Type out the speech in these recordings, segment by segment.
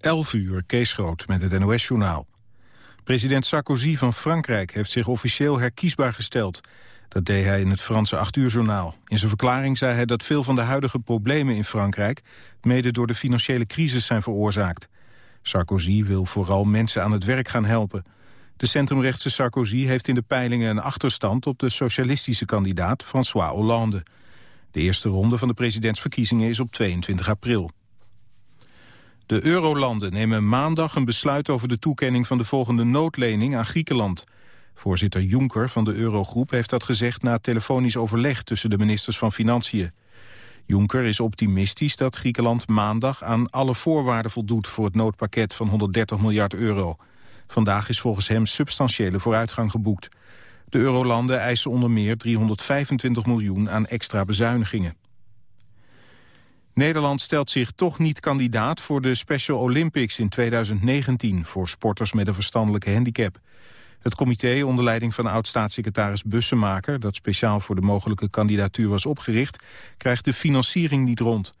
11 uur, Kees Groot met het NOS-journaal. President Sarkozy van Frankrijk heeft zich officieel herkiesbaar gesteld. Dat deed hij in het Franse 8 uur journaal. In zijn verklaring zei hij dat veel van de huidige problemen in Frankrijk... mede door de financiële crisis zijn veroorzaakt. Sarkozy wil vooral mensen aan het werk gaan helpen. De centrumrechtse Sarkozy heeft in de peilingen een achterstand... op de socialistische kandidaat François Hollande. De eerste ronde van de presidentsverkiezingen is op 22 april. De eurolanden nemen maandag een besluit over de toekenning van de volgende noodlening aan Griekenland. Voorzitter Juncker van de Eurogroep heeft dat gezegd na telefonisch overleg tussen de ministers van Financiën. Juncker is optimistisch dat Griekenland maandag aan alle voorwaarden voldoet voor het noodpakket van 130 miljard euro. Vandaag is volgens hem substantiële vooruitgang geboekt. De eurolanden eisen onder meer 325 miljoen aan extra bezuinigingen. Nederland stelt zich toch niet kandidaat voor de Special Olympics in 2019... voor sporters met een verstandelijke handicap. Het comité onder leiding van oud-staatssecretaris Bussemaker... dat speciaal voor de mogelijke kandidatuur was opgericht... krijgt de financiering niet rond.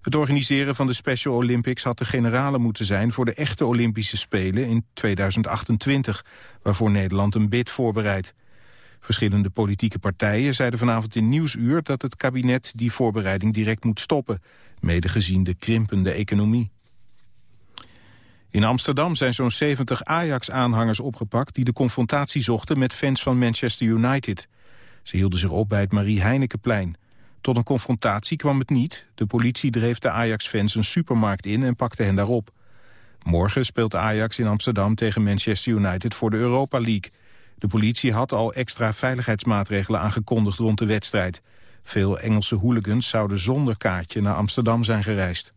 Het organiseren van de Special Olympics had de generale moeten zijn... voor de echte Olympische Spelen in 2028... waarvoor Nederland een bid voorbereidt. Verschillende politieke partijen zeiden vanavond in Nieuwsuur... dat het kabinet die voorbereiding direct moet stoppen... mede gezien de krimpende economie. In Amsterdam zijn zo'n 70 Ajax-aanhangers opgepakt... die de confrontatie zochten met fans van Manchester United. Ze hielden zich op bij het Marie Heinekenplein. Tot een confrontatie kwam het niet. De politie dreef de Ajax-fans een supermarkt in en pakte hen daarop. Morgen speelt Ajax in Amsterdam tegen Manchester United voor de Europa League... De politie had al extra veiligheidsmaatregelen aangekondigd rond de wedstrijd. Veel Engelse hooligans zouden zonder kaartje naar Amsterdam zijn gereisd.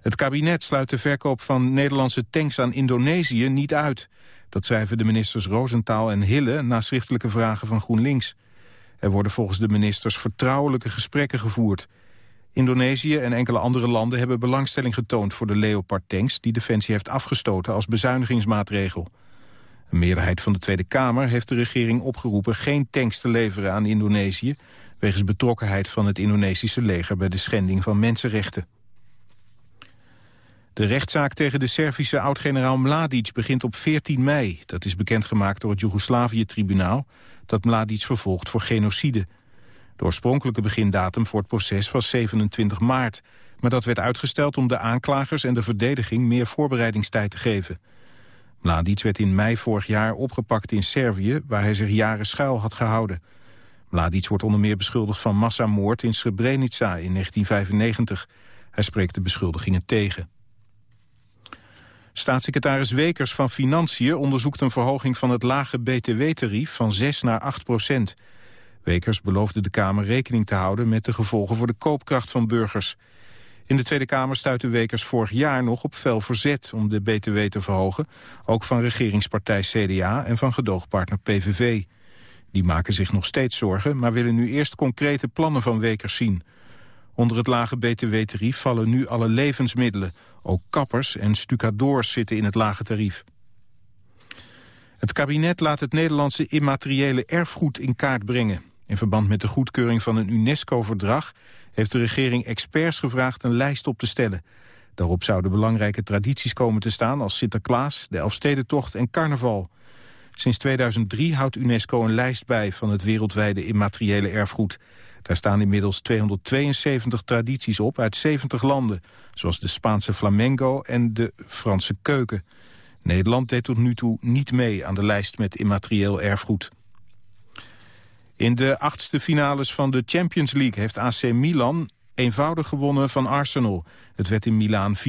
Het kabinet sluit de verkoop van Nederlandse tanks aan Indonesië niet uit. Dat schrijven de ministers Roosentaal en Hille na schriftelijke vragen van GroenLinks. Er worden volgens de ministers vertrouwelijke gesprekken gevoerd. Indonesië en enkele andere landen hebben belangstelling getoond voor de Leopard-tanks... die Defensie heeft afgestoten als bezuinigingsmaatregel. Een meerderheid van de Tweede Kamer heeft de regering opgeroepen geen tanks te leveren aan Indonesië, wegens betrokkenheid van het Indonesische leger bij de schending van mensenrechten. De rechtszaak tegen de Servische oud-generaal Mladic begint op 14 mei. Dat is bekendgemaakt door het Joegoslavië-tribunaal... dat Mladic vervolgt voor genocide. De oorspronkelijke begindatum voor het proces was 27 maart... maar dat werd uitgesteld om de aanklagers en de verdediging... meer voorbereidingstijd te geven. Mladic werd in mei vorig jaar opgepakt in Servië... waar hij zich jaren schuil had gehouden. Mladic wordt onder meer beschuldigd van massamoord in Srebrenica in 1995. Hij spreekt de beschuldigingen tegen. Staatssecretaris Wekers van Financiën onderzoekt een verhoging van het lage btw-tarief van 6 naar 8 procent. Wekers beloofde de Kamer rekening te houden met de gevolgen voor de koopkracht van burgers. In de Tweede Kamer stuitte Wekers vorig jaar nog op fel verzet om de BTW te verhogen. Ook van regeringspartij CDA en van gedoogpartner PVV. Die maken zich nog steeds zorgen, maar willen nu eerst concrete plannen van Wekers zien. Onder het lage btw-tarief vallen nu alle levensmiddelen. Ook kappers en stucadoors zitten in het lage tarief. Het kabinet laat het Nederlandse immateriële erfgoed in kaart brengen. In verband met de goedkeuring van een UNESCO-verdrag heeft de regering experts gevraagd een lijst op te stellen. Daarop zouden belangrijke tradities komen te staan als Sinterklaas, de Elfstedentocht en carnaval. Sinds 2003 houdt UNESCO een lijst bij van het wereldwijde immateriële erfgoed. Daar staan inmiddels 272 tradities op uit 70 landen, zoals de Spaanse flamenco en de Franse keuken. Nederland deed tot nu toe niet mee aan de lijst met immaterieel erfgoed. In de achtste finales van de Champions League heeft AC Milan eenvoudig gewonnen van Arsenal. Het werd in Milaan 4-0.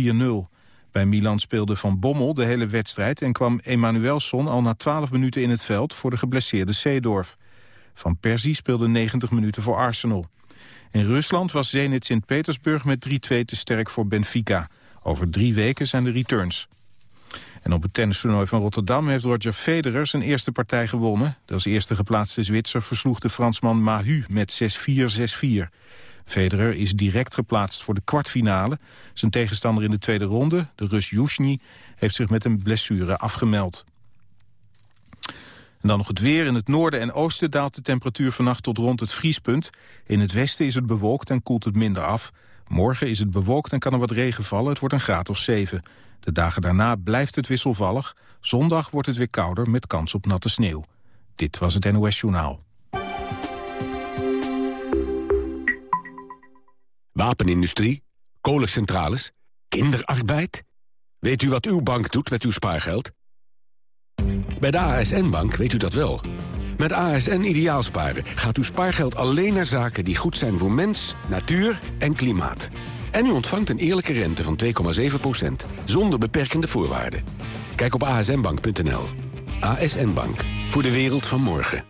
Bij Milan speelde Van Bommel de hele wedstrijd... en kwam Emanuelson al na 12 minuten in het veld voor de geblesseerde Seedorf. Van Persie speelde 90 minuten voor Arsenal. In Rusland was Zenit Sint-Petersburg met 3-2 te sterk voor Benfica. Over drie weken zijn de returns. En op het tennistoernooi van Rotterdam heeft Roger Federer zijn eerste partij gewonnen. De als eerste geplaatste Zwitser versloeg de Fransman Mahu met 6-4, 6-4. Federer is direct geplaatst voor de kwartfinale. Zijn tegenstander in de tweede ronde, de Rus Yushny, heeft zich met een blessure afgemeld. En dan nog het weer. In het noorden en oosten daalt de temperatuur vannacht tot rond het vriespunt. In het westen is het bewolkt en koelt het minder af. Morgen is het bewolkt en kan er wat regen vallen. Het wordt een graad of 7. De dagen daarna blijft het wisselvallig. Zondag wordt het weer kouder met kans op natte sneeuw. Dit was het NOS Journaal. Wapenindustrie, kolencentrales, kinderarbeid. Weet u wat uw bank doet met uw spaargeld? Bij de ASN-bank weet u dat wel. Met ASN Ideaalsparen gaat uw spaargeld alleen naar zaken die goed zijn voor mens, natuur en klimaat. En u ontvangt een eerlijke rente van 2,7%, zonder beperkende voorwaarden. Kijk op asnbank.nl. ASN Bank, voor de wereld van morgen.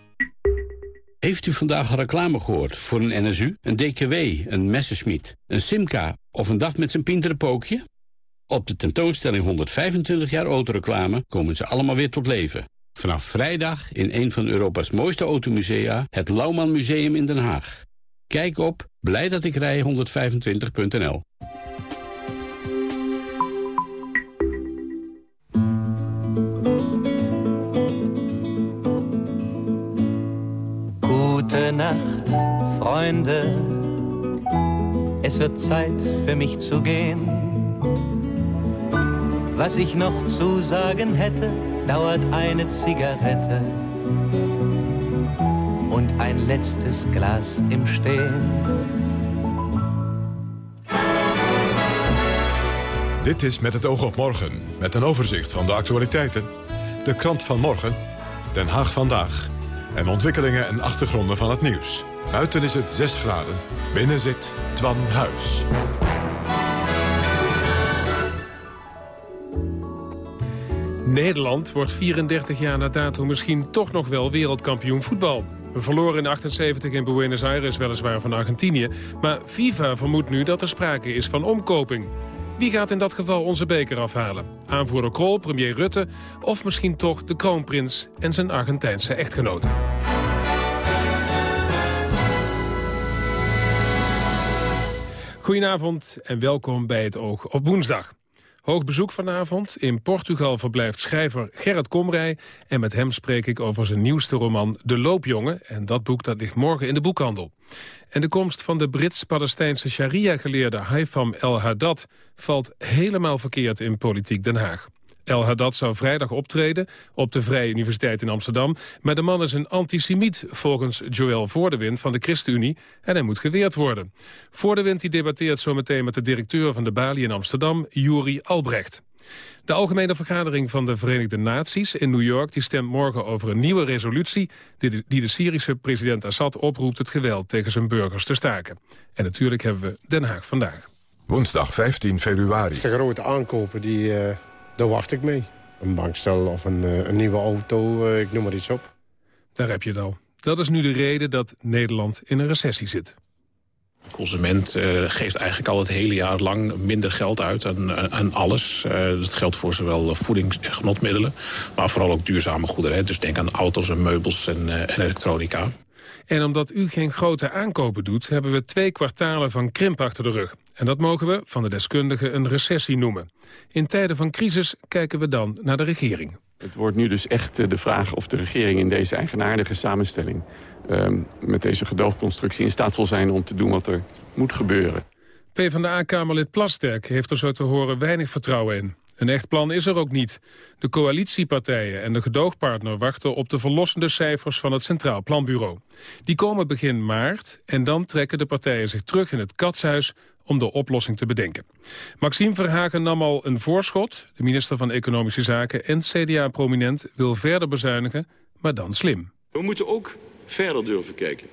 Heeft u vandaag reclame gehoord voor een NSU, een DKW, een Messerschmitt, een Simca of een DAF met zijn pinterenpookje? Op de tentoonstelling 125 jaar autoreclame komen ze allemaal weer tot leven. Vanaf vrijdag in een van Europa's mooiste automusea, het Lauwman Museum in Den Haag. Kijk op blijdatikrij125.nl Gute Nacht, Freunde. Es wird Zeit für mich zu gehen. Was ich noch zu sagen hätte, dauert eine Zigarette ein letztes Glas im Stehen. Dit is Met het oog op morgen, met een overzicht van de actualiteiten. De krant van morgen, Den Haag vandaag... en ontwikkelingen en achtergronden van het nieuws. Buiten is het 6 graden, binnen zit Twan Huis. Nederland wordt 34 jaar na dato misschien toch nog wel wereldkampioen voetbal. We verloren in 78 in Buenos Aires weliswaar van Argentinië... maar FIFA vermoedt nu dat er sprake is van omkoping. Wie gaat in dat geval onze beker afhalen? Aanvoerder Krol, premier Rutte... of misschien toch de kroonprins en zijn Argentijnse echtgenote? Goedenavond en welkom bij het Oog op woensdag. Hoog bezoek vanavond. In Portugal verblijft schrijver Gerrit Komrij... en met hem spreek ik over zijn nieuwste roman De Loopjongen. En dat boek dat ligt morgen in de boekhandel. En de komst van de Brits-Palestijnse sharia-geleerde Haifam El-Haddad... valt helemaal verkeerd in politiek Den Haag. El Haddad zou vrijdag optreden op de Vrije Universiteit in Amsterdam. Maar de man is een antisemiet volgens Joël Voordewind van de ChristenUnie en hij moet geweerd worden. Voordewind die debatteert zometeen met de directeur van de Bali in Amsterdam, Juri Albrecht. De Algemene Vergadering van de Verenigde Naties in New York... die stemt morgen over een nieuwe resolutie... die de, die de Syrische president Assad oproept het geweld tegen zijn burgers te staken. En natuurlijk hebben we Den Haag vandaag. Woensdag 15 februari. De grote aankopen die, uh, daar wacht ik mee. Een bankstel of een, uh, een nieuwe auto, uh, ik noem maar iets op. Daar heb je het al. Dat is nu de reden dat Nederland in een recessie zit. De consument uh, geeft eigenlijk al het hele jaar lang minder geld uit aan, aan alles. Uh, dat geldt voor zowel voedings- en genotmiddelen, maar vooral ook duurzame goederen. Hè. Dus denk aan auto's en meubels en, uh, en elektronica. En omdat u geen grote aankopen doet... hebben we twee kwartalen van krimp achter de rug. En dat mogen we van de deskundigen een recessie noemen. In tijden van crisis kijken we dan naar de regering. Het wordt nu dus echt de vraag of de regering in deze eigenaardige samenstelling... Uh, met deze gedoogconstructie in staat zal zijn om te doen wat er moet gebeuren. PvdA-kamerlid Plasterk heeft er zo te horen weinig vertrouwen in. Een echt plan is er ook niet. De coalitiepartijen en de gedoogpartner wachten op de verlossende cijfers van het Centraal Planbureau. Die komen begin maart en dan trekken de partijen zich terug in het katshuis om de oplossing te bedenken. Maxime Verhagen nam al een voorschot. De minister van Economische Zaken en CDA-prominent wil verder bezuinigen, maar dan slim. We moeten ook verder durven kijken.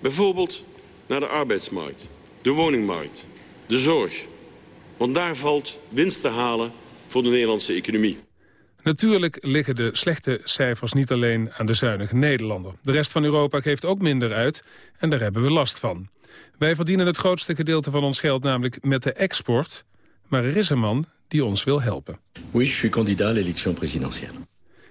Bijvoorbeeld naar de arbeidsmarkt, de woningmarkt, de zorg. Want daar valt winst te halen voor de Nederlandse economie. Natuurlijk liggen de slechte cijfers niet alleen aan de zuinige Nederlander. De rest van Europa geeft ook minder uit en daar hebben we last van. Wij verdienen het grootste gedeelte van ons geld namelijk met de export. Maar er is een man die ons wil helpen. Oui, je suis candidat à l'élection présidentielle.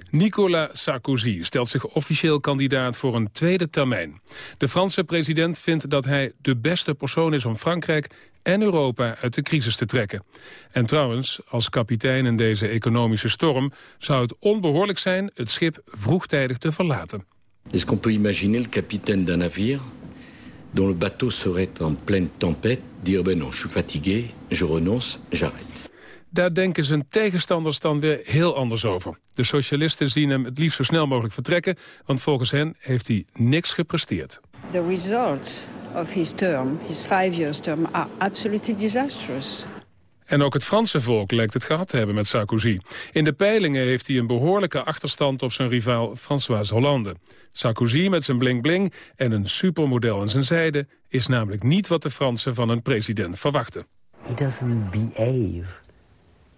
Nicolas Sarkozy stelt zich officieel kandidaat voor een tweede termijn. De Franse president vindt dat hij de beste persoon is om Frankrijk en Europa uit de crisis te trekken. En trouwens, als kapitein in deze economische storm... zou het onbehoorlijk zijn het schip vroegtijdig te verlaten. Est-ce qu'on peut imaginer le capitaine d'un navire dont le bateau serait en pleine tempête, dire ben non, je suis fatigué, je renonce, j'arrête. Daar denken zijn tegenstanders dan weer heel anders over. De socialisten zien hem het liefst zo snel mogelijk vertrekken... want volgens hen heeft hij niks gepresteerd. The results of his term, his five years term, are absolutely disastrous. En ook het Franse volk lijkt het gehad te hebben met Sarkozy. In de peilingen heeft hij een behoorlijke achterstand op zijn rivaal François Hollande. Sarkozy met zijn bling-bling en een supermodel aan zijn zijde... is namelijk niet wat de Fransen van een president verwachten. He doesn't behave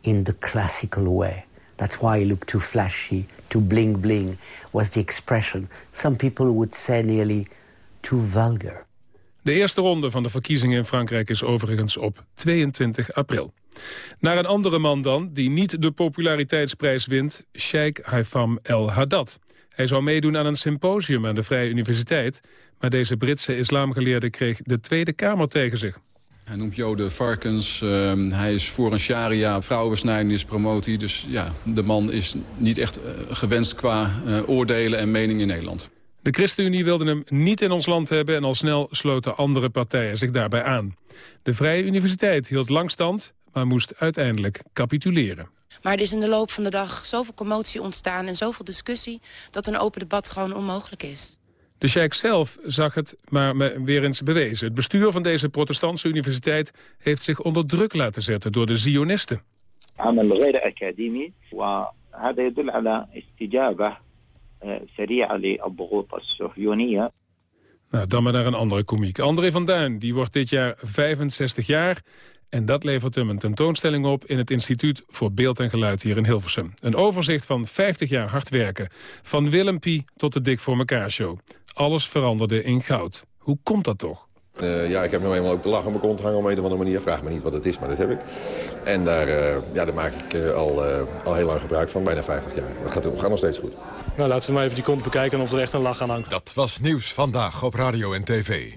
in the classical way. That's why he looked too flashy, too bling-bling was the expression. Some people would say nearly too vulgar. De eerste ronde van de verkiezingen in Frankrijk is overigens op 22 april. Naar een andere man dan, die niet de populariteitsprijs wint... Sheikh Haitham El Haddad. Hij zou meedoen aan een symposium aan de Vrije Universiteit... maar deze Britse islamgeleerde kreeg de Tweede Kamer tegen zich. Hij noemt Joden varkens, uh, hij is voor een sharia, vrouwenbesnijdenis promoot hij. Dus ja, de man is niet echt uh, gewenst qua uh, oordelen en mening in Nederland. De ChristenUnie wilde hem niet in ons land hebben... en al snel sloten andere partijen zich daarbij aan. De Vrije Universiteit hield lang stand, maar moest uiteindelijk capituleren. Maar er is in de loop van de dag zoveel commotie ontstaan... en zoveel discussie dat een open debat gewoon onmogelijk is. De sheik zelf zag het maar weer eens bewezen. Het bestuur van deze protestantse universiteit... heeft zich onder druk laten zetten door de Zionisten. Nou, dan maar naar een andere komiek. André van Duin die wordt dit jaar 65 jaar... en dat levert hem een tentoonstelling op... in het Instituut voor Beeld en Geluid hier in Hilversum. Een overzicht van 50 jaar hard werken. Van Willem Pie tot de Dik voor mekaar show. Alles veranderde in goud. Hoe komt dat toch? Uh, ja, ik heb nog eenmaal ook de lach aan mijn kont hangen op een of andere manier. Vraag me niet wat het is, maar dat heb ik. En daar, uh, ja, daar maak ik uh, al, al heel lang gebruik van, bijna 50 jaar. Dat gaat, gaat nog steeds goed. Nou, laten we maar even die kont bekijken of er echt een lach aan hangt. Dat was Nieuws Vandaag op Radio en TV.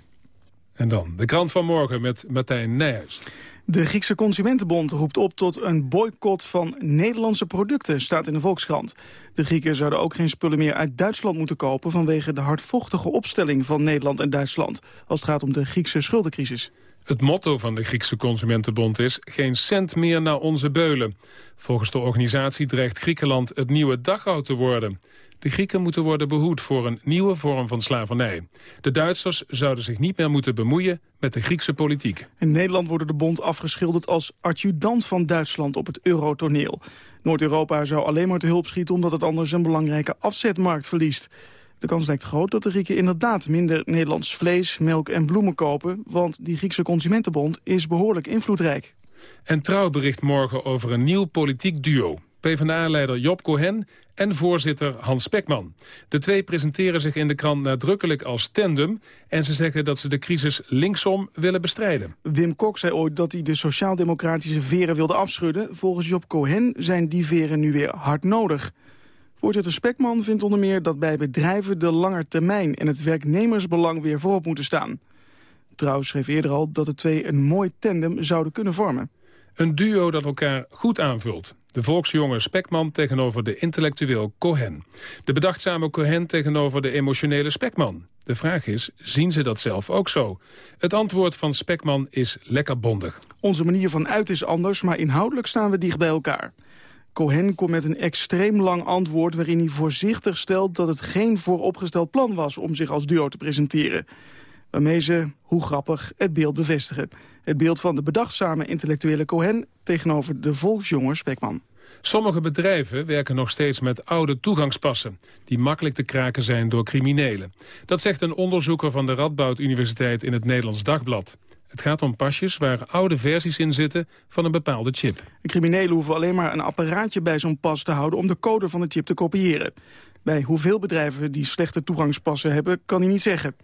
En dan de krant van morgen met Martijn Nijhuis. De Griekse Consumentenbond roept op tot een boycott van Nederlandse producten, staat in de Volkskrant. De Grieken zouden ook geen spullen meer uit Duitsland moeten kopen vanwege de hardvochtige opstelling van Nederland en Duitsland, als het gaat om de Griekse schuldencrisis. Het motto van de Griekse Consumentenbond is... geen cent meer naar onze beulen. Volgens de organisatie dreigt Griekenland het nieuwe Dachau te worden. De Grieken moeten worden behoed voor een nieuwe vorm van slavernij. De Duitsers zouden zich niet meer moeten bemoeien met de Griekse politiek. In Nederland wordt de bond afgeschilderd als adjudant van Duitsland op het eurotoneel. Noord-Europa zou alleen maar te hulp schieten omdat het anders een belangrijke afzetmarkt verliest. De kans lijkt groot dat de Grieken inderdaad minder Nederlands vlees, melk en bloemen kopen... want die Griekse Consumentenbond is behoorlijk invloedrijk. En Trouw bericht morgen over een nieuw politiek duo. PvdA-leider Job Cohen en voorzitter Hans Spekman. De twee presenteren zich in de krant nadrukkelijk als tandem... en ze zeggen dat ze de crisis linksom willen bestrijden. Wim Kok zei ooit dat hij de sociaal-democratische veren wilde afschudden. Volgens Job Cohen zijn die veren nu weer hard nodig. Voorzitter Spekman vindt onder meer dat bij bedrijven de langetermijn... en het werknemersbelang weer voorop moeten staan. Trouw schreef eerder al dat de twee een mooi tandem zouden kunnen vormen. Een duo dat elkaar goed aanvult. De volksjonge Spekman tegenover de intellectueel Cohen. De bedachtzame Cohen tegenover de emotionele Spekman. De vraag is, zien ze dat zelf ook zo? Het antwoord van Spekman is lekker bondig. Onze manier van uit is anders, maar inhoudelijk staan we dicht bij elkaar. Cohen komt met een extreem lang antwoord... waarin hij voorzichtig stelt dat het geen vooropgesteld plan was... om zich als duo te presenteren. Waarmee ze, hoe grappig, het beeld bevestigen. Het beeld van de bedachtzame intellectuele Cohen... tegenover de volksjonge Spekman. Sommige bedrijven werken nog steeds met oude toegangspassen... die makkelijk te kraken zijn door criminelen. Dat zegt een onderzoeker van de Radboud Universiteit in het Nederlands Dagblad. Het gaat om pasjes waar oude versies in zitten van een bepaalde chip. Criminelen hoeven alleen maar een apparaatje bij zo'n pas te houden... om de code van de chip te kopiëren. Bij hoeveel bedrijven die slechte toegangspassen hebben, kan hij niet zeggen.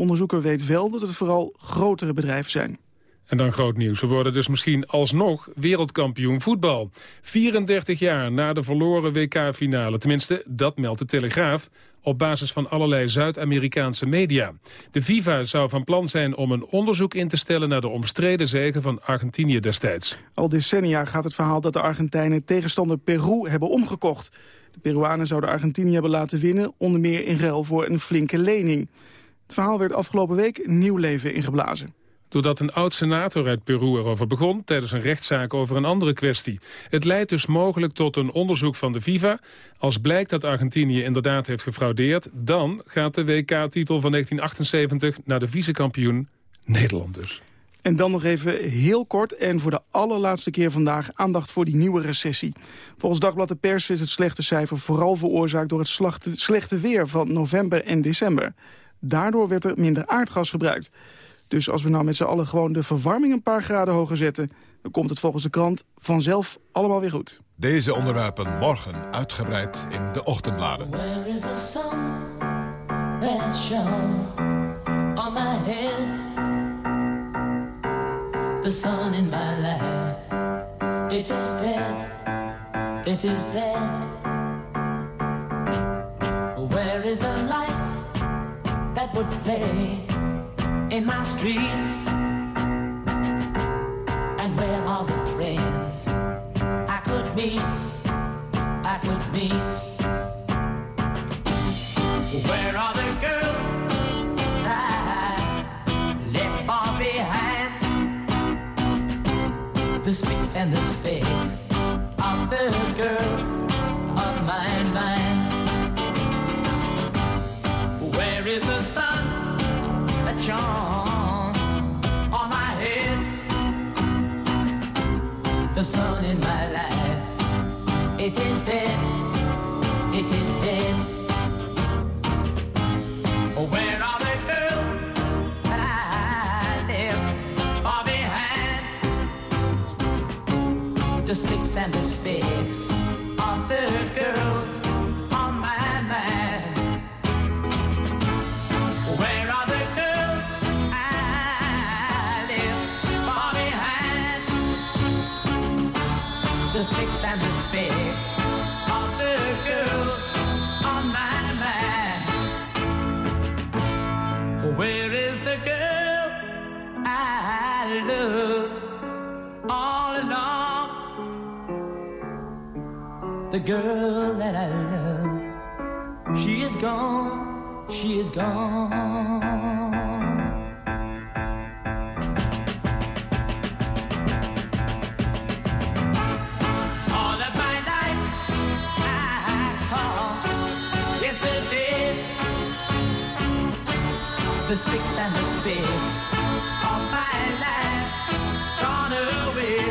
De onderzoeker weet wel dat het vooral grotere bedrijven zijn. En dan groot nieuws. We worden dus misschien alsnog wereldkampioen voetbal. 34 jaar na de verloren WK-finale. Tenminste, dat meldt de Telegraaf op basis van allerlei Zuid-Amerikaanse media. De FIFA zou van plan zijn om een onderzoek in te stellen... naar de omstreden zegen van Argentinië destijds. Al decennia gaat het verhaal dat de Argentijnen tegenstander Peru hebben omgekocht. De Peruanen zouden Argentinië hebben laten winnen... onder meer in ruil voor een flinke lening. Het verhaal werd afgelopen week nieuw leven ingeblazen doordat een oud-senator uit Peru erover begon... tijdens een rechtszaak over een andere kwestie. Het leidt dus mogelijk tot een onderzoek van de FIFA. Als blijkt dat Argentinië inderdaad heeft gefraudeerd... dan gaat de WK-titel van 1978 naar de vicekampioen Nederland dus. En dan nog even heel kort en voor de allerlaatste keer vandaag aandacht voor die nieuwe recessie. Volgens Dagblad de Pers is het slechte cijfer vooral veroorzaakt door het slechte weer van november en december. Daardoor werd er minder aardgas gebruikt. Dus als we nou met z'n allen gewoon de verwarming een paar graden hoger zetten... dan komt het volgens de krant vanzelf allemaal weer goed. Deze onderwerpen morgen uitgebreid in de ochtendbladen. Where is the sun that shone on my head? The sun in my life, it is dead, it is dead. Would play? in my streets? And where are the friends I could meet? I could meet. Where are the girls I left far behind? The spicks and the specks of the girls on my mind. Is the sun? That shone on my head. The sun in my life, it is dead, it is dead. Where are the girls that I left far behind? The spicks and the spicks of the girls the spicks and the spicks of the girls on my mind. Where is the girl I love all along? The girl that I love, she is gone, she is gone. The spicks and the spicks of my life gone away.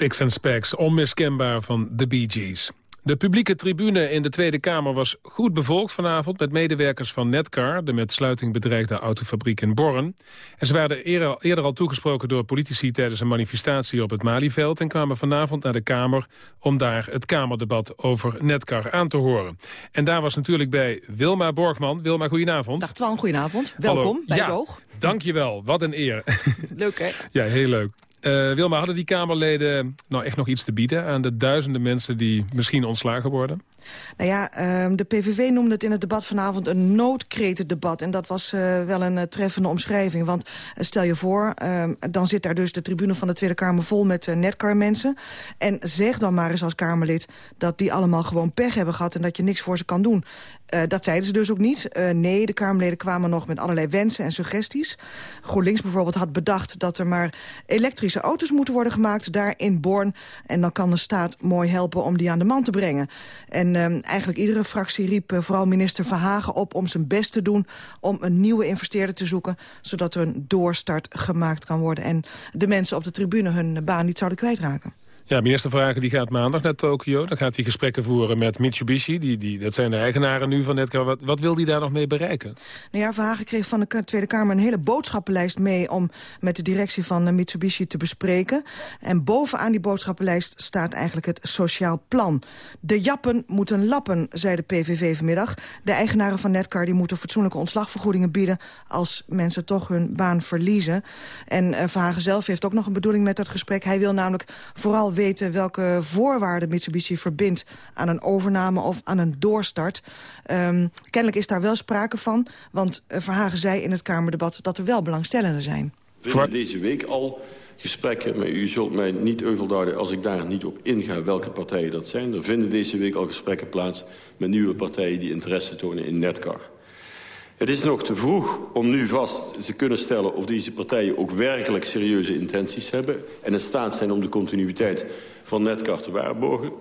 Spicks and Specks, onmiskenbaar van de Bee Gees. De publieke tribune in de Tweede Kamer was goed bevolkt vanavond... met medewerkers van Netcar, de met sluiting bedreigde autofabriek in Born. En ze werden eerder, al toegesproken door politici... tijdens een manifestatie op het Malieveld... en kwamen vanavond naar de Kamer om daar het Kamerdebat over Netcar aan te horen. En daar was natuurlijk bij Wilma Borgman. Wilma, goedenavond. Dag Twan, goedenavond. Welkom bij ja, het Oog. Dankjewel, wat een eer. Leuk hè? Ja, heel leuk. Uh, Wilma, hadden die Kamerleden nou echt nog iets te bieden... aan de duizenden mensen die misschien ontslagen worden? Nou ja, uh, de PVV noemde het in het debat vanavond een noodkretendebat. En dat was uh, wel een uh, treffende omschrijving. Want stel je voor, ehm, dan zit daar dus de tribune van de Tweede Kamer vol met netcar-mensen. En zeg dan maar eens als Kamerlid dat die allemaal gewoon pech hebben gehad... en dat je niks voor ze kan doen. Uh, dat zeiden ze dus ook niet. Uh, nee, de Kamerleden kwamen nog met allerlei wensen en suggesties. GroenLinks bijvoorbeeld had bedacht dat er maar elektrische auto's moeten worden gemaakt... daar in Born. En dan kan de staat mooi helpen om die aan de man te brengen. En uh, eigenlijk iedere fractie riep vooral minister Verhagen op... om zijn best te doen om een nieuwe investeerder te zoeken... zodat er een doorstart gemaakt kan worden... en de mensen op de tribune hun baan niet zouden kwijtraken. Ja, Vragen die gaat maandag naar Tokio. Dan gaat hij gesprekken voeren met Mitsubishi. Die, die, dat zijn de eigenaren nu van Netcar. Wat, wat wil hij daar nog mee bereiken? Nou ja, Verhagen kreeg van de Tweede Kamer een hele boodschappenlijst mee... om met de directie van eh, Mitsubishi te bespreken. En bovenaan die boodschappenlijst staat eigenlijk het sociaal plan. De jappen moeten lappen, zei de PVV vanmiddag. De eigenaren van Netcar die moeten fatsoenlijke ontslagvergoedingen bieden... als mensen toch hun baan verliezen. En uh, Verhagen zelf heeft ook nog een bedoeling met dat gesprek. Hij wil namelijk vooral weten welke voorwaarden Mitsubishi verbindt... aan een overname of aan een doorstart. Um, kennelijk is daar wel sprake van, want uh, Verhagen zei in het Kamerdebat... dat er wel belangstellenden zijn. Vinden deze week al gesprekken, maar u zult mij niet euvel duiden als ik daar niet op inga welke partijen dat zijn. Er vinden deze week al gesprekken plaats met nieuwe partijen die interesse tonen in Netcar. Het is nog te vroeg om nu vast te kunnen stellen of deze partijen ook werkelijk serieuze intenties hebben en in staat zijn om de continuïteit van Netcar te waarborgen.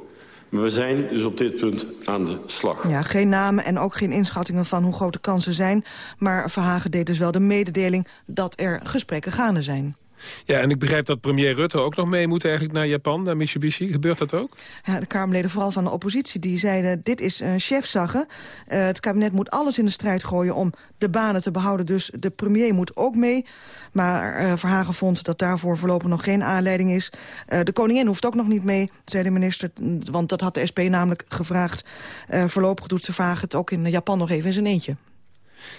Maar we zijn dus op dit punt aan de slag. Ja, geen namen en ook geen inschattingen van hoe groot de kansen zijn. Maar Verhagen deed dus wel de mededeling dat er gesprekken gaande zijn. Ja, en ik begrijp dat premier Rutte ook nog mee moet eigenlijk naar Japan, naar Mitsubishi. Gebeurt dat ook? Ja, de Kamerleden, vooral van de oppositie, die zeiden... dit is een chefzagge. Uh, het kabinet moet alles in de strijd gooien om de banen te behouden. Dus de premier moet ook mee. Maar uh, Verhagen vond dat daarvoor voorlopig nog geen aanleiding is. Uh, de koningin hoeft ook nog niet mee, zei de minister. Want dat had de SP namelijk gevraagd. voorlopig doet ze vragen het ook in Japan nog even in zijn eentje.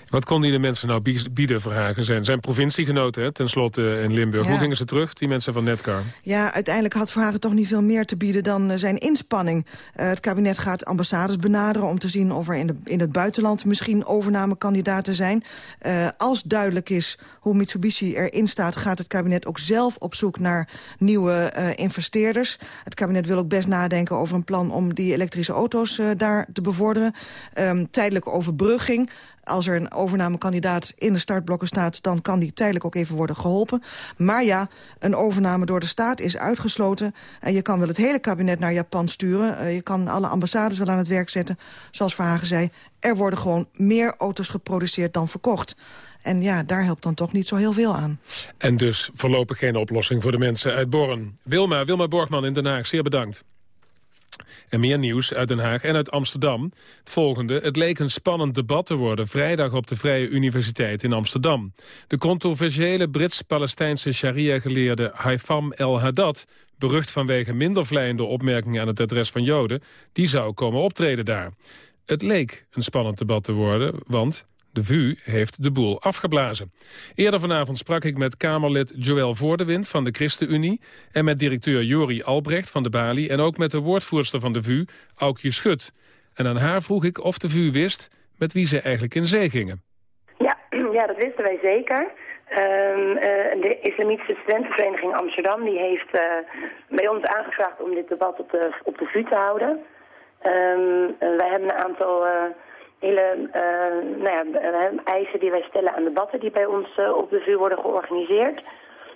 Wat kon die de mensen nou bieden, vragen zijn? Zijn provinciegenoten, hè, tenslotte in Limburg. Hoe gingen ze terug, die mensen van Netcar? Ja, uiteindelijk had Verhagen toch niet veel meer te bieden dan uh, zijn inspanning. Uh, het kabinet gaat ambassades benaderen om te zien of er in, de, in het buitenland misschien overnamekandidaten zijn. Uh, als duidelijk is hoe Mitsubishi erin staat, gaat het kabinet ook zelf op zoek naar nieuwe investeerders. Het kabinet wil ook best nadenken over een plan om die elektrische auto's daar te bevorderen. Um, tijdelijke overbrugging als er een overnamekandidaat in de startblokken staat... dan kan die tijdelijk ook even worden geholpen. Maar ja, een overname door de staat is uitgesloten. En je kan wel het hele kabinet naar Japan sturen. Uh, je kan alle ambassades wel aan het werk zetten. Zoals Verhagen zei, er worden gewoon meer auto's geproduceerd dan verkocht. En ja, daar helpt dan toch niet zo heel veel aan. En dus voorlopig geen oplossing voor de mensen uit Born. Wilma, Wilma Borgman in Den Haag, zeer bedankt. En meer nieuws uit Den Haag en uit Amsterdam. Het volgende. Het leek een spannend debat te worden vrijdag op de Vrije Universiteit in Amsterdam. De controversiële Brits-Palestijnse sharia-geleerde Haifam El-Haddad berucht vanwege minder vleiende opmerkingen aan het adres van Joden... die zou komen optreden daar. Het leek een spannend debat te worden, want de VU heeft de boel afgeblazen. Eerder vanavond sprak ik met Kamerlid Joël Voordewind van de ChristenUnie... en met directeur Jori Albrecht van de Bali... en ook met de woordvoerster van de VU, Aukje Schut. En aan haar vroeg ik of de VU wist met wie ze eigenlijk in zee gingen. Ja, ja dat wisten wij zeker. Um, uh, de Islamitische Studentenvereniging Amsterdam die heeft uh, bij ons aangevraagd om dit debat op de, VU te houden. Um, wij hebben een aantal... Hele uh, nou ja, eh, eisen die wij stellen aan debatten die bij ons uh, op de VU worden georganiseerd.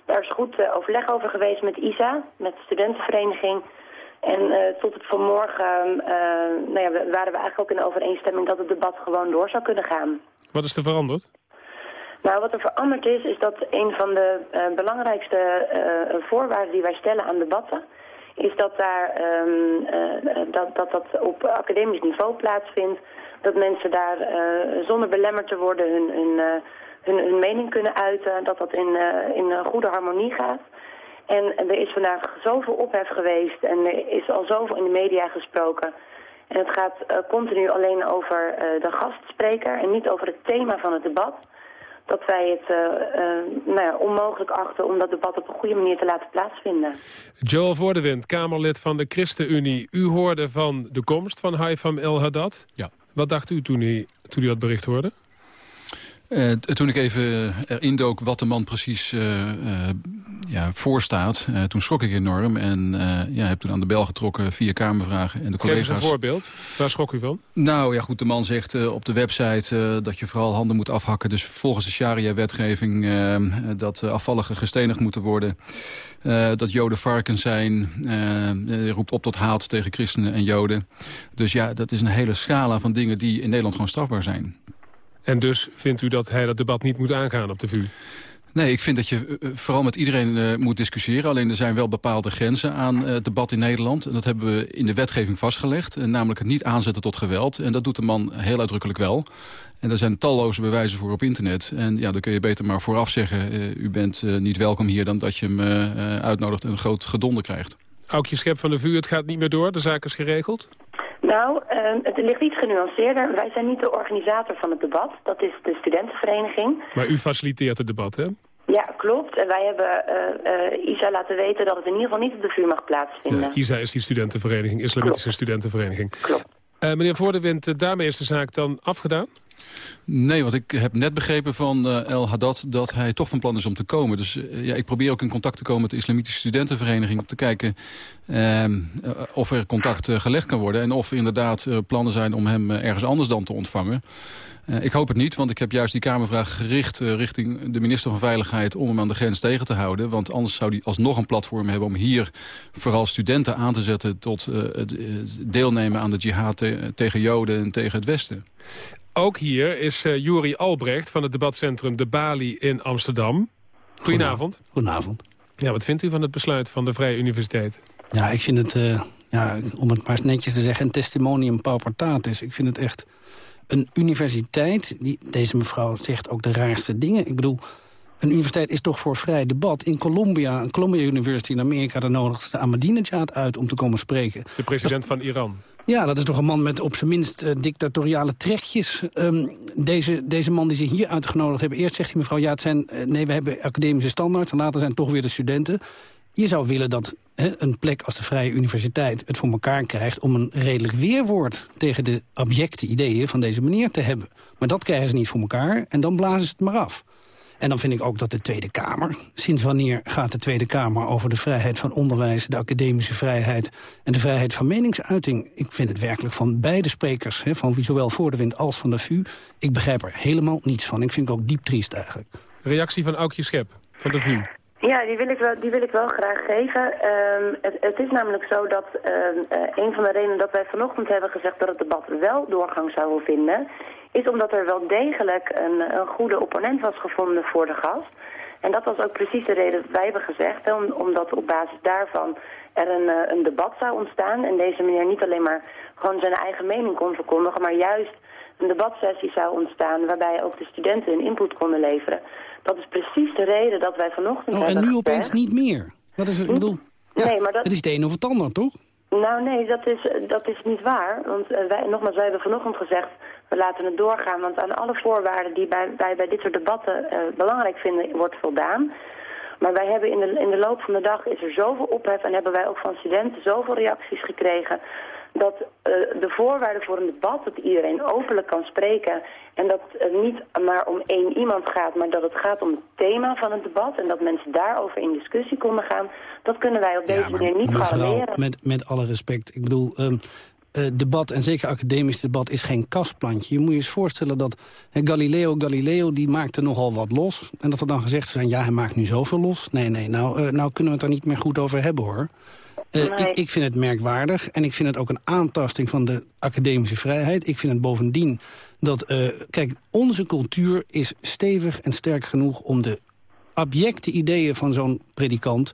Daar is goed uh, overleg over geweest met ISA, met de studentenvereniging. En tot het vanmorgen nou ja, waren we eigenlijk ook in overeenstemming dat het debat gewoon door zou kunnen gaan. Wat is er veranderd? Nou, wat er veranderd is, is dat een van de belangrijkste voorwaarden die wij stellen aan debatten is dat, daar, um, dat, dat dat op academisch niveau plaatsvindt dat mensen daar uh, zonder belemmerd te worden hun, hun, uh, hun, hun, mening kunnen uiten. Dat dat in, uh, in goede harmonie gaat. En er is vandaag zoveel ophef geweest en er is al zoveel in de media gesproken. En het gaat continu alleen over de gastspreker en niet over het thema van het debat. Dat wij het nou ja, onmogelijk achten om dat debat op een goede manier te laten plaatsvinden. Joel Voordewind, Kamerlid van de ChristenUnie. U hoorde van de komst van Haifam El Haddad. Ja. Wat dacht u toen u, toen u dat bericht hoorde? Uh, toen ik even erin dook wat de man precies uh, uh, ja, voorstaat... toen schrok ik enorm en ja, heb toen aan de bel getrokken via Kamervragen. En de collega's... Geef eens een voorbeeld. Waar schrok u van? Nou ja, goed, de man zegt op de website dat je vooral handen moet afhakken. Dus volgens de sharia-wetgeving dat afvalligen gestenigd moeten worden. dat joden varken zijn. roept op tot haat tegen christenen en joden. Dus ja, dat is een hele scala van dingen die in Nederland gewoon strafbaar zijn. En dus vindt u dat hij dat debat niet moet aangaan op de VU? Nee, ik vind dat je uh, vooral met iedereen uh, moet discussiëren. Alleen er zijn wel bepaalde grenzen aan uh, het debat in Nederland. En dat hebben we in de wetgeving vastgelegd. En namelijk het niet aanzetten tot geweld. En dat doet de man heel uitdrukkelijk wel. En er zijn talloze bewijzen voor op internet. En ja, dan kun je beter maar vooraf zeggen... u bent niet welkom hier dan dat je hem uitnodigt en een groot gedonde krijgt. Aukje Schep van de VU, het gaat niet meer door. De zaak is geregeld? Nou, uh, het ligt iets genuanceerder. Wij zijn niet de organisator van het debat. Dat is de studentenvereniging. Maar u faciliteert het debat, hè? Ja, klopt. En wij hebben uh, uh, ISA laten weten dat het in ieder geval niet op de vuur mag plaatsvinden. Ja, ISA is die studentenvereniging, Islamitische klopt. studentenvereniging. Klopt. meneer Voordewind, daarmee is de zaak dan afgedaan? Nee, want ik heb net begrepen van uh, El Haddad dat hij toch van plan is om te komen. Dus uh, ja, ik probeer ook in contact te komen met de Islamitische Studentenvereniging... om te kijken uh, of er contact gelegd kan worden... en of er inderdaad plannen zijn om hem ergens anders dan te ontvangen. ik hoop het niet, want ik heb juist die Kamervraag gericht... richting de minister van Veiligheid om hem aan de grens tegen te houden. Want anders zou hij alsnog een platform hebben om hier vooral studenten aan te zetten... tot het deelnemen aan de jihad te tegen Joden en tegen het Westen. Ook hier is uh, Juri Albrecht van het debatcentrum De Bali in Amsterdam. Goedenavond. Goedenavond. Ja, wat vindt u van het besluit van de Vrije Universiteit? Ja, ik vind het, uh, ja, om het maar netjes te zeggen, een testimonium paupertatis. Ik vind het echt een universiteit, die, deze mevrouw zegt ook de raarste dingen. Ik bedoel, een universiteit is toch voor vrij debat. In Columbia, Columbia University in Amerika, daar nodigde Ahmadinejad uit om te komen spreken. De president van Iran. Ja, dat is toch een man met op zijn minst uh, dictatoriale trekjes. Um, deze, deze man die ze hier uitgenodigd hebben... eerst zegt hij mevrouw, ja, het zijn, uh, nee, we hebben academische standaards... en later zijn het toch weer de studenten. Je zou willen dat een plek als de Vrije Universiteit het voor elkaar krijgt... om een redelijk weerwoord tegen de abjecte ideeën van deze meneer te hebben. Maar dat krijgen ze niet voor elkaar en dan blazen ze het maar af. En dan vind ik ook dat de Tweede Kamer... sinds wanneer gaat de Tweede Kamer over de vrijheid van onderwijs... de academische vrijheid en de vrijheid van meningsuiting? Ik vind het werkelijk van beide sprekers, hè, van zowel voor de wind als van de VU... ik begrijp er helemaal niets van. Ik vind het ook diep triest eigenlijk. Reactie van Aukje Schep van de VU. Ja, die wil ik wel, die wil ik wel graag geven. Um, het, het, is namelijk zo dat um, uh, een van de redenen dat wij vanochtend hebben gezegd dat het debat wel doorgang zou vinden, is omdat er wel degelijk een, een goede opponent was gevonden voor de gast. En dat was ook precies de reden dat wij hebben gezegd, hè, omdat op basis daarvan er een, eh, een debat zou ontstaan. En deze meneer niet alleen maar gewoon zijn eigen mening kon verkondigen, maar juist een debatsessie zou ontstaan waarbij ook de studenten hun input konden leveren. Dat is precies de reden dat wij vanochtend oh, En nu opeens niet meer? Wat is het, ik bedoel, ja, nee, maar dat... het is de een of het ander, toch? Nou nee, dat is, dat is niet waar. Want uh, wij, nogmaals, wij hebben vanochtend gezegd, we laten het doorgaan. Want aan alle voorwaarden die wij bij, bij dit soort debatten uh, belangrijk vinden, wordt voldaan. Maar wij hebben in de, in de loop van de dag is er zoveel ophef en hebben wij ook van studenten zoveel reacties gekregen dat uh, de voorwaarden voor een debat, dat iedereen openlijk kan spreken... en dat het niet maar om één iemand gaat, maar dat het gaat om het thema van het debat... en dat mensen daarover in discussie konden gaan... dat kunnen wij op deze ja, manier niet garanderen. Met, met alle respect, ik bedoel... Um, uh, debat, en zeker academisch debat, is geen kastplantje. Je moet je eens voorstellen dat uh, Galileo Galileo... die maakte nogal wat los. En dat er dan gezegd zijn, ja, hij maakt nu zoveel los. Nee, nee, nou, uh, nou kunnen we het er niet meer goed over hebben, hoor. Nee. ik, ik, vind het merkwaardig en ik vind het ook een aantasting van de academische vrijheid. Ik vind het bovendien dat, kijk, onze cultuur is stevig en sterk genoeg... om de abjecte ideeën van zo'n predikant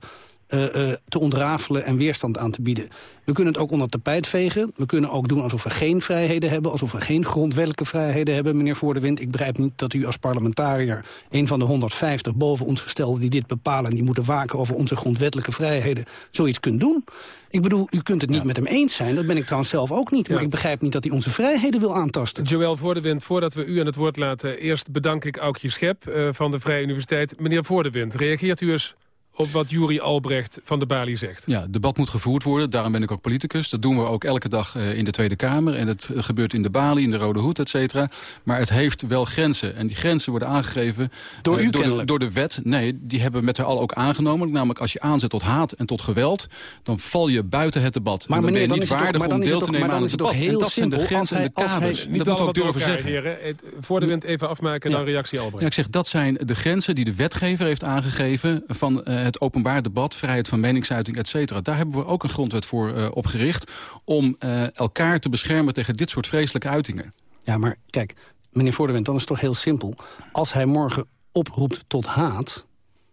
te ontrafelen en weerstand aan te bieden. We kunnen het ook onder tapijt vegen. We kunnen ook doen alsof we geen vrijheden hebben... alsof we geen grondwettelijke vrijheden hebben, meneer Voor de Wind. Ik begrijp niet dat u als parlementariër... een van de 150 boven ons gestelde die dit bepalen... en die moeten waken over onze grondwettelijke vrijheden... zoiets kunt doen. Ik bedoel, u kunt het niet ja. met hem eens zijn. Dat ben ik trouwens zelf ook niet. Ja. Maar ik begrijp niet dat hij onze vrijheden wil aantasten. Joël Voor de Wind, voordat we u aan het woord laten... eerst bedank ik Aukje Schep uh, van de Vrije Universiteit. Meneer Voor de Wind, reageert u eens op wat Juri Albrecht van de Bali zegt. Ja, het debat moet gevoerd worden. Daarom ben ik ook politicus. Dat doen we ook elke dag uh, in de Tweede Kamer. En het gebeurt in de Bali, in de Rode Hoed, et cetera. Maar het heeft wel grenzen. En die grenzen worden aangegeven... Door uh, u door de, door de wet. Nee, die hebben we met haar al ook aangenomen. Namelijk als je aanzet tot haat en tot geweld... dan val je buiten het debat. Maar en dan meneer, ben je niet waardig om deel te nemen aan het debat. Heel en dat simpel, zijn de grenzen en de kaders. Niet dat moet ook durven elkaar, zeggen. Heren. Voor de wind even afmaken en ja. dan reactie Albrecht. Ja, ik zeg, dat zijn de grenzen die de wetgever heeft aangegeven... van uh, het openbaar debat vrijheid van meningsuiting, et cetera. Daar hebben we ook een grondwet voor uh, opgericht... om uh, elkaar te beschermen tegen dit soort vreselijke uitingen. Ja, maar kijk, meneer Voordewind, dan is het toch heel simpel. Als hij morgen oproept tot haat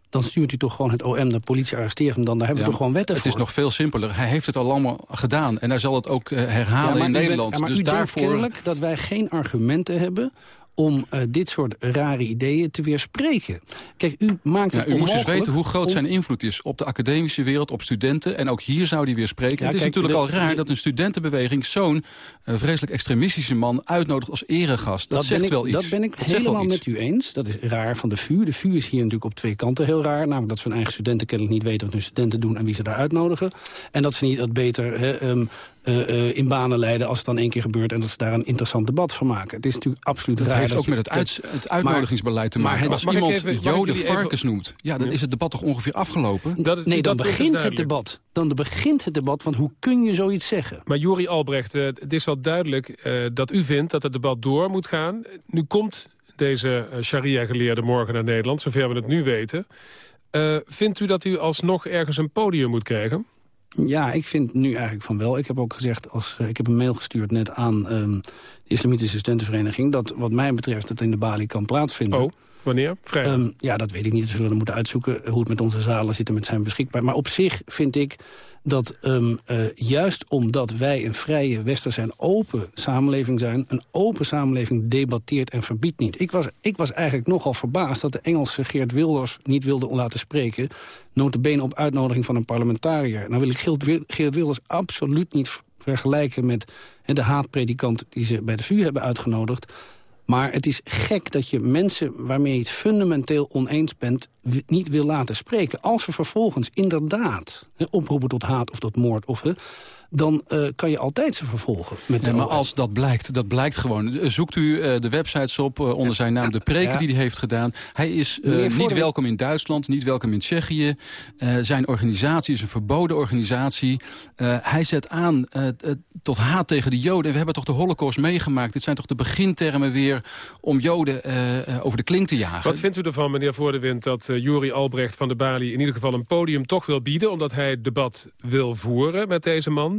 dan stuurt u toch gewoon het OM, de politie arresteert hem dan. Daar hebben we toch gewoon wetten het voor. Het is nog veel simpeler. Hij heeft het al allemaal gedaan. En hij zal het ook herhalen ja, in bent, Nederland. Ja, maar dus u daarvoor... kennelijk dat wij geen argumenten hebben om uh, dit soort rare ideeën te weerspreken. Kijk, u maakt het ja, U moest dus weten hoe groot om... zijn invloed is op de academische wereld, op studenten. En ook hier zou hij weer spreken. Ja, het is kijk, natuurlijk de, al raar de, dat een studentenbeweging zo'n uh, vreselijk extremistische man uitnodigt als eregast. Dat, dat zegt ik, wel iets. Dat ben ik dat helemaal met u eens. Dat is raar van de VU. De VU is hier natuurlijk op twee kanten heel raar. Namelijk dat ze hun eigen studenten kennelijk niet weten wat hun studenten doen en wie ze daar uitnodigen. En dat ze niet dat beter um, uh, uh, in banen leiden als het dan één keer gebeurt... en dat ze daar een interessant debat van maken. Het is natuurlijk absoluut dat raar. heeft dat ook met het, uit, het uitnodigingsbeleid te maken. Maar als iemand even, joden varkens even... noemt, ja, dan is het debat toch ongeveer afgelopen? Dat, nee, dan begint het debat. Dan begint het debat, want hoe kun je zoiets zeggen? Maar Jori Albrecht, uh, het is wel duidelijk uh, dat u vindt dat het debat door moet gaan. Nu komt deze uh, sharia-geleerde morgen naar Nederland, zover we het nu weten. Uh, vindt u dat u alsnog ergens een podium moet krijgen? Ja, ik vind nu eigenlijk van wel. Ik heb ook gezegd, als, uh, ik heb een mail gestuurd net aan um, de Islamitische Studentenvereniging... dat wat mij betreft het in de Bali kan plaatsvinden. Oh, wanneer? Um, ja, dat weet ik niet. We zullen moeten uitzoeken hoe het met onze zalen zit en met zijn beschikbaar. Maar op zich vind ik dat um, uh, juist omdat wij een vrije westerse en open samenleving zijn... een open samenleving debatteert en verbiedt niet. Ik was, ik was eigenlijk nogal verbaasd dat de Engelse Geert Wilders niet wilde laten spreken... notabene op uitnodiging van een parlementariër. Nou wil ik Geert Wilders absoluut niet vergelijken met de haatpredikant... die ze bij de VU hebben uitgenodigd... Maar het is gek dat je mensen waarmee je het fundamenteel oneens bent... niet wil laten spreken. Als ze vervolgens inderdaad oproepen tot haat of tot moord... of dan uh, kan je altijd ze vervolgen. Met ja, maar als dat blijkt, dat blijkt gewoon. Zoekt u uh, de websites op uh, onder zijn naam, de preken ja. die hij heeft gedaan. Hij is niet welkom in Duitsland, niet welkom in Tsjechië. zijn organisatie is een verboden organisatie. hij zet aan tot haat tegen de Joden. En we hebben toch de holocaust meegemaakt. Dit zijn toch de begintermen weer om Joden over de klink te jagen. Wat vindt u ervan, meneer Voor de Wind, dat Jori Albrecht van de Bali... in ieder geval een podium toch wil bieden... omdat hij het debat wil voeren met deze man?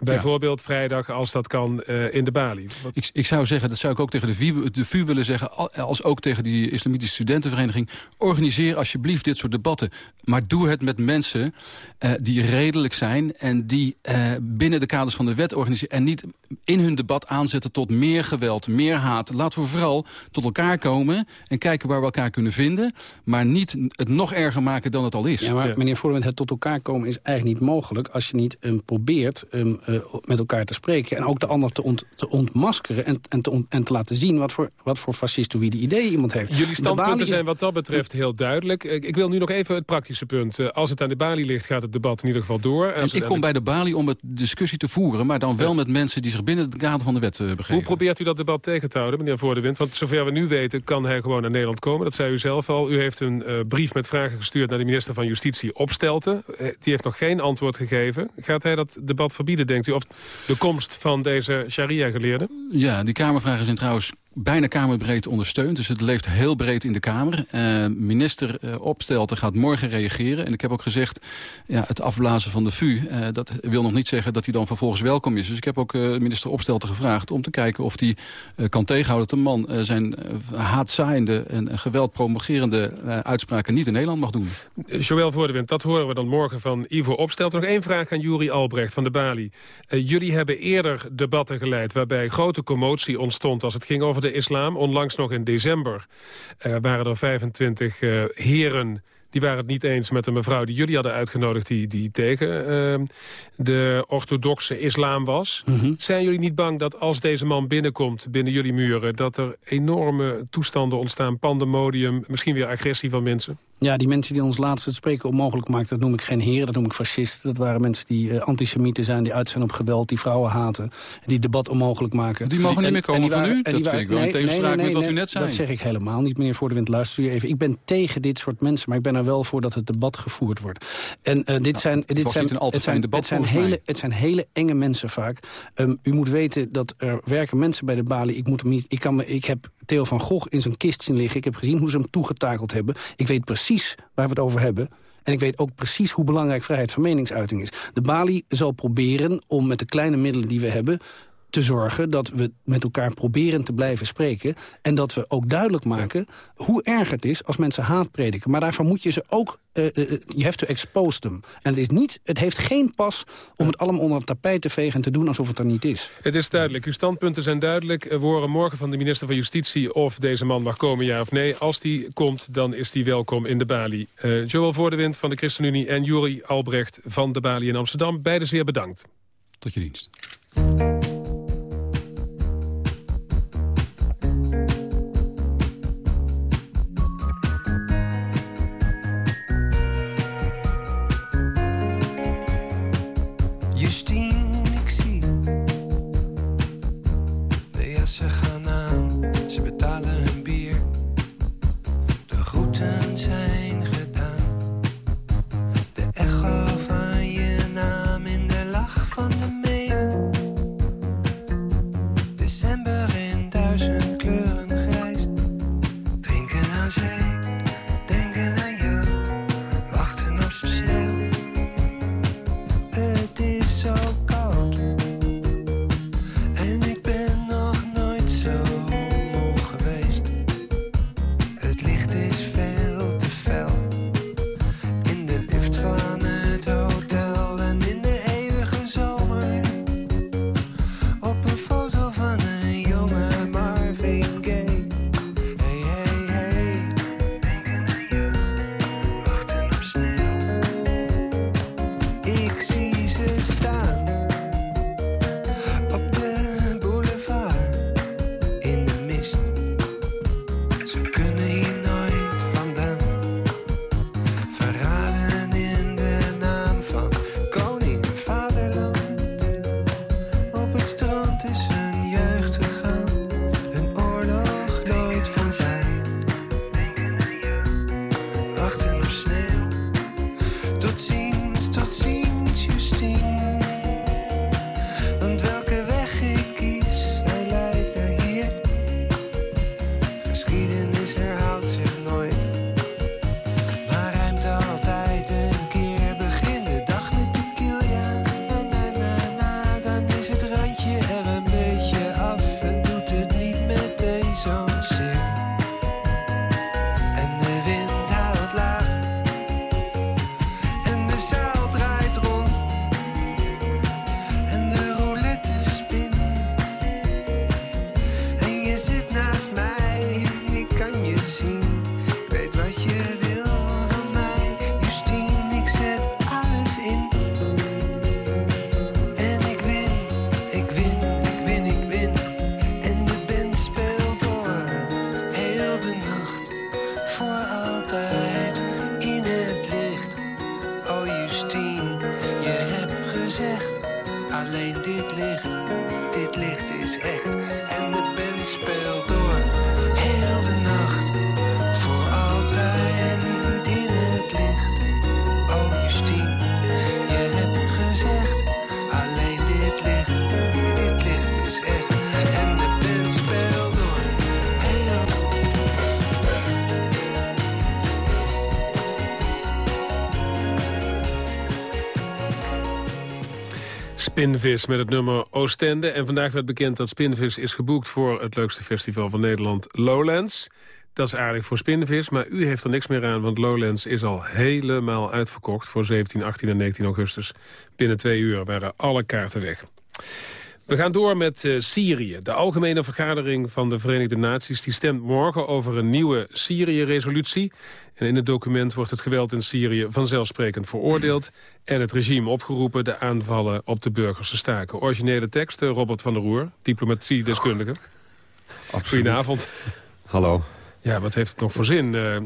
Bijvoorbeeld ja. vrijdag, als dat kan, uh, in de Bali. Ik, ik, zou zeggen, dat zou ik ook tegen de VU, de VU willen zeggen... als ook tegen die Islamitische Studentenvereniging... organiseer alsjeblieft dit soort debatten. Maar doe het met mensen uh, die redelijk zijn... en die uh, binnen de kaders van de wet organiseren... en niet in hun debat aanzetten tot meer geweld, meer haat. Laten we vooral tot elkaar komen en kijken waar we elkaar kunnen vinden... maar niet het nog erger maken dan het al is. Ja, maar meneer Voorwend, het tot elkaar komen is eigenlijk niet mogelijk... als je niet um, probeert... Um, uh, met elkaar te spreken. En ook de ander te, ont, te ontmaskeren en, en, te on, en te laten zien... wat voor, wat voor fascistoïde ideeën iemand heeft. Jullie standpunten zijn wat dat betreft heel duidelijk. Ik, ik, wil nu nog even het praktische punt. Uh, als het aan de balie ligt, gaat het debat in ieder geval door. En ik kom de... bij de balie om het discussie te voeren... maar dan wel ja. met mensen die zich binnen het kader van de wet uh, begeven. Hoe probeert u dat debat tegen te houden, meneer Voor de Wind? Want zover we nu weten, kan hij gewoon naar Nederland komen. Dat zei u zelf al. U heeft een uh, brief met vragen gestuurd naar de minister van Justitie Opstelten. die heeft nog geen antwoord gegeven. Gaat hij dat debat verbieden, denkt u? Of de komst van deze sharia-geleerden? Ja, die Kamervragen zijn trouwens bijna kamerbreed ondersteund. Dus het leeft heel breed in de Kamer. Uh, minister uh, Opstelten gaat morgen reageren. En ik heb ook gezegd, ja, het afblazen van de VU... Uh, dat wil nog niet zeggen dat hij dan vervolgens welkom is. Dus ik heb ook minister Opstelten gevraagd om te kijken... of hij kan tegenhouden dat de man zijn haatzaaiende... en geweld promogerende uitspraken niet in Nederland mag doen. Joël Voordewind, dat horen we dan morgen van Ivo Opstelten. Nog één vraag aan Juri Albrecht van de Bali. jullie hebben eerder debatten geleid waarbij grote commotie ontstond... als het ging over de islam. Onlangs nog in december uh, waren er 25 uh, heren... die waren het niet eens met een mevrouw die jullie hadden uitgenodigd... die, die tegen uh, de orthodoxe islam was. Mm -hmm. Zijn jullie niet bang dat als deze man binnenkomt binnen jullie muren... dat er enorme toestanden ontstaan, pandemodium... misschien weer agressie van mensen? Ja, die mensen die ons laatst het spreken onmogelijk maakten... dat noem ik geen heren, dat noem ik fascisten. Dat waren mensen die uh, antisemieten zijn, die uit zijn op geweld... die vrouwen haten, die debat onmogelijk maken. Die mogen en, niet meer komen van u? Dat vind ik wel nee, in tegenspraak nee, nee, met wat u net zei. Dat zeg ik helemaal niet, meneer Voordewind. Luister u even. Ik ben tegen dit soort mensen, maar ik ben er wel voor... dat het debat gevoerd wordt. En uh, dit nou, zijn, dit zijn, het zijn, het zijn, hele, het zijn hele enge mensen vaak. Um, u moet weten dat er werken mensen bij de balie... Ik, moet hem niet, ik, kan me, ik heb Theo van Gogh in zijn kist zien liggen. Ik heb gezien hoe ze hem toegetakeld hebben. Ik weet precies waar we het over hebben. En ik weet ook precies hoe belangrijk vrijheid van meningsuiting is. De Bali zal proberen om met de kleine middelen die we hebben te zorgen dat we met elkaar proberen te blijven spreken... en dat we ook duidelijk maken hoe erg het is als mensen haat prediken. Maar daarvoor moet je ze ook... Uh, uh, you have to expose them. En het, is niet, het heeft geen pas om het allemaal onder het tapijt te vegen... en te doen alsof het er niet is. Het is duidelijk. Uw standpunten zijn duidelijk. We horen morgen van de minister van Justitie of deze man mag komen, ja of nee. Als die komt, dan is die welkom in de Bali. Uh, Joël Voordewind van de ChristenUnie en Juri Albrecht van de Bali in Amsterdam. Beide zeer bedankt. Tot je dienst. 16. Je hebt gezegd, alleen dit licht, dit licht is echt. Spinvis met het nummer Oostende. En vandaag werd bekend dat Spinvis is geboekt voor het leukste festival van Nederland, Lowlands. Dat is aardig voor Spinvis, maar u heeft er niks meer aan... want Lowlands is al helemaal uitverkocht voor 17, 18 en 19 augustus. Binnen twee uur waren alle kaarten weg. We gaan door met uh, Syrië. De Algemene Vergadering van de Verenigde Naties... die stemt morgen over een nieuwe Syrië-resolutie. En in het document wordt het geweld in Syrië vanzelfsprekend veroordeeld... en het regime opgeroepen de aanvallen op de burgers te staken. Originele tekst, Robert van der Roer, diplomatiedeskundige. Goedenavond. Hallo. Ja, wat heeft het nog voor zin? Uh,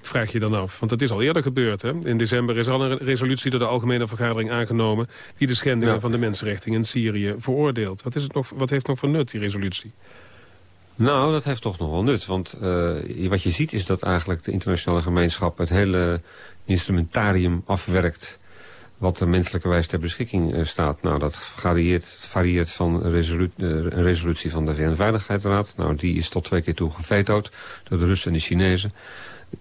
vraag je dan af. Want dat is al eerder gebeurd. Hè? In december is al een resolutie door de Algemene Vergadering aangenomen... die de schendingen van de mensenrechten in Syrië veroordeelt. Wat, is het nog, wat heeft nog voor nut, die resolutie? Nou, dat heeft toch nog wel nut. Want uh, wat je ziet is dat eigenlijk de internationale gemeenschap... het hele instrumentarium afwerkt wat er menselijkerwijs ter beschikking uh, staat. Nou, dat varieert, varieert van uh, een resolutie van de VN-veiligheidsraad. Nou, die is tot twee keer toe gevetood door de Russen en de Chinezen.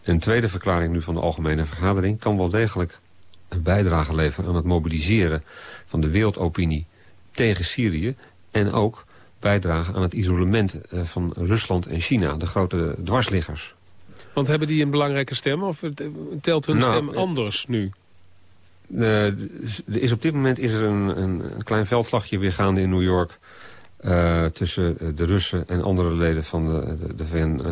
Een tweede verklaring nu van de Algemene Vergadering... kan wel degelijk een bijdrage leveren aan het mobiliseren van de wereldopinie tegen Syrië... en ook bijdragen aan het isolement van Rusland en China. De grote dwarsliggers. Want hebben die een belangrijke stem of telt hun Nou, stem eh, anders nu? Eh, er is op dit moment is er een, een, een klein veldslagje weer gaande in New York... eh, tussen de Russen en andere leden van de, de, de VN... eh,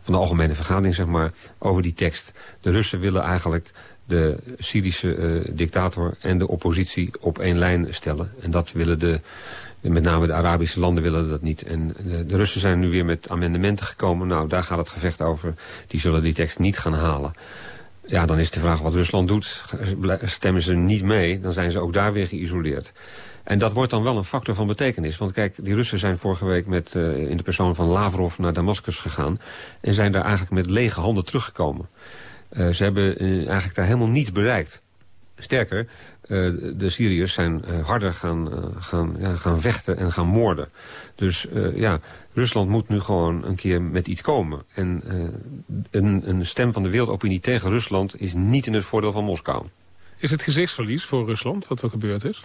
van de algemene vergadering, zeg maar, over die tekst. De Russen willen eigenlijk de Syrische eh, dictator en de oppositie op één lijn stellen. En dat willen de, met name de Arabische landen willen dat niet. En de, de Russen zijn nu weer met amendementen gekomen. Nou, daar gaat het gevecht over. Die zullen die tekst niet gaan halen. Ja, dan is de vraag wat Rusland doet. Stemmen ze niet mee, dan zijn ze ook daar weer geïsoleerd. En dat wordt dan wel een factor van betekenis. Want kijk, die Russen zijn vorige week met, uh, in de persoon van Lavrov naar Damascus gegaan. En zijn daar eigenlijk met lege handen teruggekomen. Uh, ze hebben eigenlijk daar helemaal niets bereikt. Sterker, de Syriërs zijn harder gaan, gaan, ja, gaan vechten en gaan moorden. Dus ja, Rusland moet nu gewoon een keer met iets komen. En een, een stem van de wereldopinie tegen Rusland is niet in het voordeel van Moskou. Is het gezichtsverlies voor Rusland wat er gebeurd is?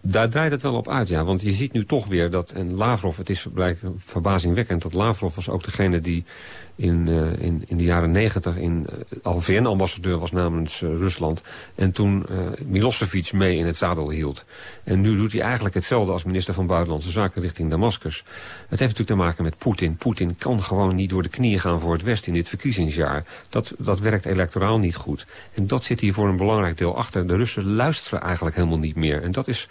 Daar draait het wel op uit, ja. Want je ziet nu toch weer dat... En Lavrov, het is verbazingwekkend dat Lavrov was ook degene die in, uh, in, in de jaren negentig... in uh, al VN-ambassadeur was namens uh, Rusland. En toen Milosevic mee in het zadel hield. En nu doet hij eigenlijk hetzelfde als minister van Buitenlandse Zaken richting Damascus. Het heeft natuurlijk te maken met Poetin. Poetin kan gewoon niet door de knieën gaan voor het Westen in dit verkiezingsjaar. Dat, dat werkt electoraal niet goed. En dat zit hier voor een belangrijk deel achter. De Russen luisteren eigenlijk helemaal niet meer. En dat is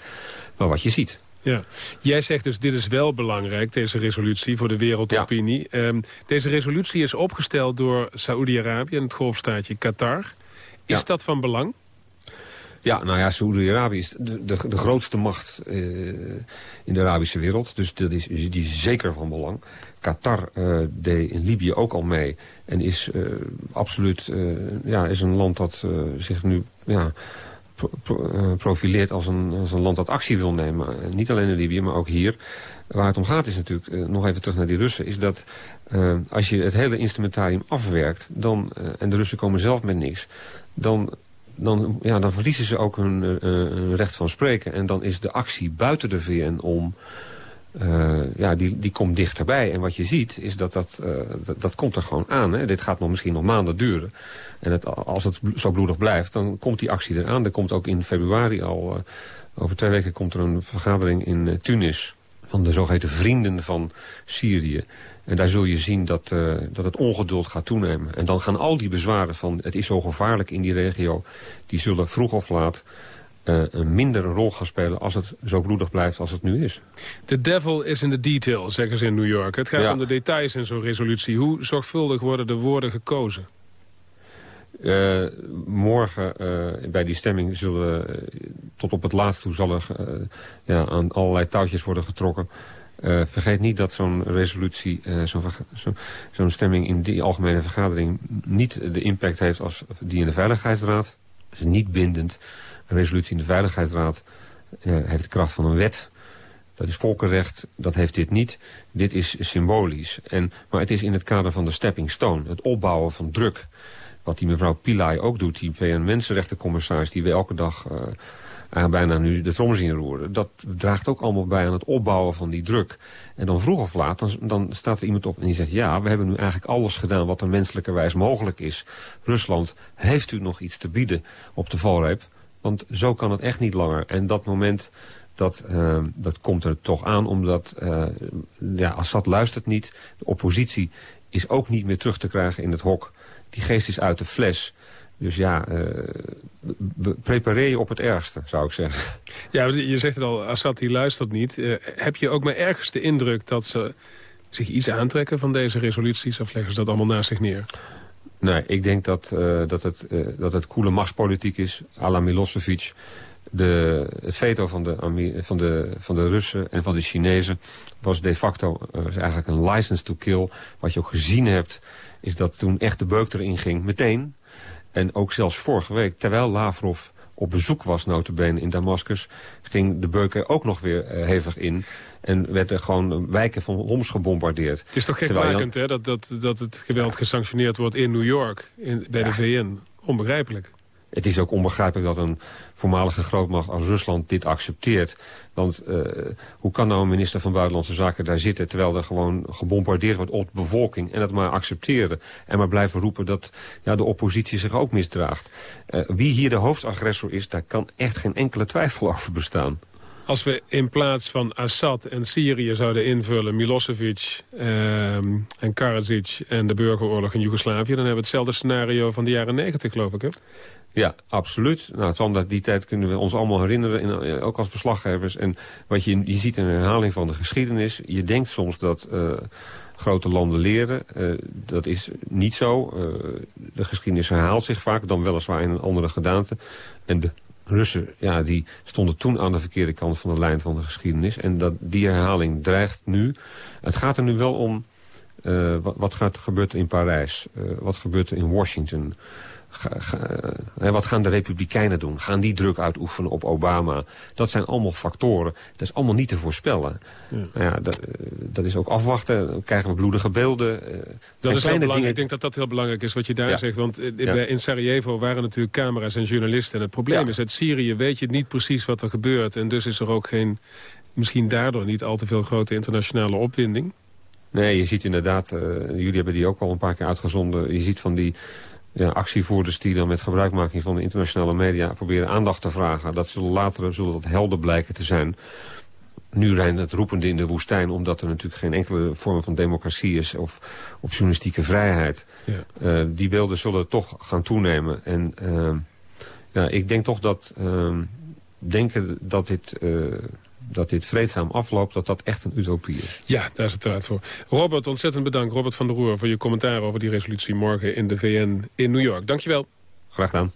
wel wat je ziet. Ja, jij zegt dus dit is wel belangrijk, deze resolutie voor de wereldopinie. Ja. Um, deze resolutie is opgesteld door Saoedi-Arabië en het golfstaatje Qatar. Is ja. dat van belang? Ja, nou ja, Saoedi-Arabië is de, de, de, grootste macht uh, in de Arabische wereld. Dus dat is, die is zeker van belang. Qatar uh, deed in Libië ook al mee. En is uh, absoluut ja, is een land dat zich nu... Ja, profileert als een, land dat actie wil nemen. Niet alleen in Libië, maar ook hier. Waar het om gaat is natuurlijk, uh, nog even terug naar die Russen... is dat als je het hele instrumentarium afwerkt... Dan, en de Russen komen zelf met niks... dan, dan, ja, dan verliezen ze ook hun recht van spreken. En dan is de actie buiten de VN om... Uh, ja, die, die komt dichterbij. En wat je ziet, is dat dat, uh, dat, dat, komt er gewoon aan. Hè. Dit gaat nog misschien nog maanden duren. En het, als het zo bloedig blijft, dan komt die actie eraan. Er komt ook in februari al, uh, over twee weken komt er een vergadering in Tunis... van de zogeheten vrienden van Syrië. En daar zul je zien dat, dat het ongeduld gaat toenemen. En dan gaan al die bezwaren van het is zo gevaarlijk in die regio... die zullen vroeg of laat uh, een minder rol gaan spelen als het zo bloedig blijft als het nu is. The devil is in the detail, zeggen ze in New York. Het gaat ja. om de details in zo'n resolutie. Hoe zorgvuldig worden de woorden gekozen? Uh, morgen uh, bij die stemming zullen tot op het laatst toe zal er ja, aan allerlei touwtjes worden getrokken. vergeet niet dat zo'n resolutie, zo'n zo, zo stemming in die algemene vergadering niet de impact heeft als die in de Veiligheidsraad. Dat is niet bindend. Een resolutie in de Veiligheidsraad uh, heeft de kracht van een wet. Dat is volkenrecht, dat heeft dit niet. Dit is symbolisch. En, maar het is in het kader van de stepping stone. Het opbouwen van druk. Wat die mevrouw Pillay ook doet, die VN-mensenrechtencommissaris... die we elke dag uh, bijna nu de trom zien roeren. Dat draagt ook allemaal bij aan het opbouwen van die druk. En dan vroeg of laat, dan, dan staat er iemand op en die zegt... ja, we hebben nu eigenlijk alles gedaan wat er menselijkerwijs mogelijk is. Rusland, heeft u nog iets te bieden op de valreep? Want zo kan het echt niet langer. En dat moment, dat, uh, dat komt er toch aan, omdat uh, ja, Assad luistert niet. De oppositie is ook niet meer terug te krijgen in het hok. Die geest is uit de fles. Dus ja, uh, prepareer je op het ergste, zou ik zeggen. Ja, je zegt het al, Assad die luistert niet. Uh, heb je ook maar ergens de indruk dat ze zich iets aantrekken van deze resoluties... of leggen ze dat allemaal naast zich neer? Nee, ik denk dat, uh, dat, het, uh, dat het koele machtspolitiek is, à la Milosevic. De, het veto van de, van, de, van de Russen en van de Chinezen was de facto is eigenlijk een license to kill. Wat je ook gezien hebt, is dat toen echt de beuk erin ging, meteen. En ook zelfs vorige week, terwijl Lavrov op bezoek was, notabene in Damascus... ging de beuk er ook nog weer hevig in. En werd er gewoon wijken van Homs gebombardeerd. Het is toch gekmakend, hè, dat, dat, dat het geweld gesanctioneerd wordt in New York, in, bij ja. de VN. Onbegrijpelijk. het is ook onbegrijpelijk dat een voormalige grootmacht als Rusland dit accepteert. Want uh, hoe kan nou een minister van Buitenlandse Zaken daar zitten... terwijl er gewoon gebombardeerd wordt op de bevolking... en dat maar accepteren en maar blijven roepen dat ja, de oppositie zich ook misdraagt. Uh, wie hier de hoofdagressor is, daar kan echt geen enkele twijfel over bestaan. Als we in plaats van Assad en Syrië zouden invullen... Milosevic eh, en Karadzic en de burgeroorlog in Joegoslavië... dan hebben we hetzelfde scenario van de jaren negentig, geloof ik, hè? Ja, absoluut. Nou, die tijd kunnen we ons allemaal herinneren, in, eh, ook als verslaggevers. En wat je, je ziet een herhaling van de geschiedenis. Je denkt soms dat uh, grote landen leren. Uh, dat is niet zo. De geschiedenis herhaalt zich vaak, dan weliswaar in een andere gedaante. En de Russen ja, die stonden toen aan de verkeerde kant van de lijn van de geschiedenis. En dat, die herhaling dreigt nu. Het gaat er nu wel om... Uh, wat, wat gaat, gebeurt er in Parijs? Uh, wat gebeurt er in Washington? Ga, ga, wat gaan de Republikeinen doen? Gaan die druk uitoefenen op Obama? Dat zijn allemaal factoren. Dat is allemaal niet te voorspellen. Ja. Nou ja, dat, dat, is ook afwachten. Dan krijgen we bloedige beelden. dat is heel belangrijk. Ik denk dat dat heel belangrijk is wat je daar ja. zegt. Want ja. in Sarajevo waren natuurlijk camera's en journalisten. En het probleem is, uit Syrië weet je niet precies wat er gebeurt. En dus is er ook geen, misschien daardoor niet al te veel grote internationale opwinding. Nee, je ziet inderdaad, uh, jullie hebben die ook al een paar keer uitgezonden. Je ziet van die ja, actievoerders die dan met gebruikmaking van de internationale media proberen aandacht te vragen. Dat zullen later zullen dat helder blijken te zijn. Nu zijn het roepende in de woestijn, omdat er natuurlijk geen enkele vorm van democratie is of, of journalistieke vrijheid. Ja. Uh, die beelden zullen toch gaan toenemen. En uh, ja, ik denk toch dat uh, denken dat dit dat dit vreedzaam afloopt, dat dat echt een utopie is. Ja, daar is het eruit voor. Robert, ontzettend bedankt. Robert van der Roer voor je commentaar over die resolutie morgen in de VN in New York. Dankjewel. Graag gedaan.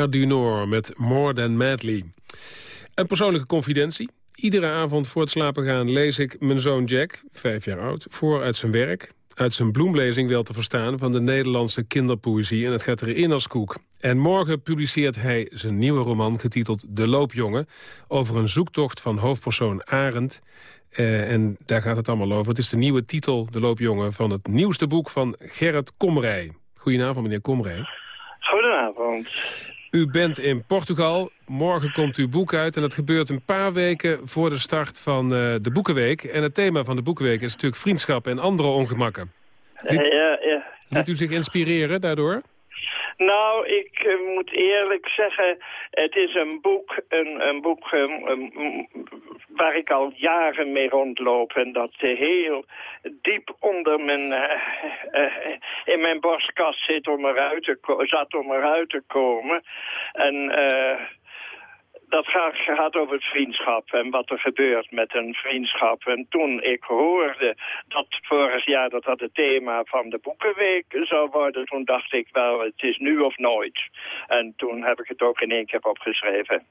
Gare du Nord met More Than Madly. Een persoonlijke confidentie. Iedere avond voor het slapen gaan lees ik mijn zoon Jack, vijf jaar oud, voor uit zijn werk. Uit zijn bloemlezing wel te verstaan van de Nederlandse kinderpoëzie. En het gaat erin als koek. En morgen publiceert hij zijn nieuwe roman getiteld De Loopjongen... over een zoektocht van hoofdpersoon Arend. Eh, en daar gaat het allemaal over. Het is de nieuwe titel, De Loopjongen, van het nieuwste boek van Gerrit Komrij. Goedenavond, meneer Komrij. Goedenavond. U bent in Portugal. Morgen komt uw boek uit. En dat gebeurt een paar weken voor de start van uh, de Boekenweek. En het thema van de Boekenweek is natuurlijk vriendschap en andere ongemakken. Liet, ja, ja. liet u zich inspireren daardoor? Nou, ik uh, moet eerlijk zeggen, het is een boek, een, een boek waar ik al jaren mee rondloop en dat heel diep onder mijn, uh, in mijn borstkast zit om eruit te zat om eruit te komen. En dat gaat, gaat over het vriendschap en wat er gebeurt met een vriendschap. En toen ik hoorde dat vorig jaar dat dat het thema van de Boekenweek zou worden... toen dacht ik wel, het is nu of nooit. En toen heb ik het ook in één keer opgeschreven.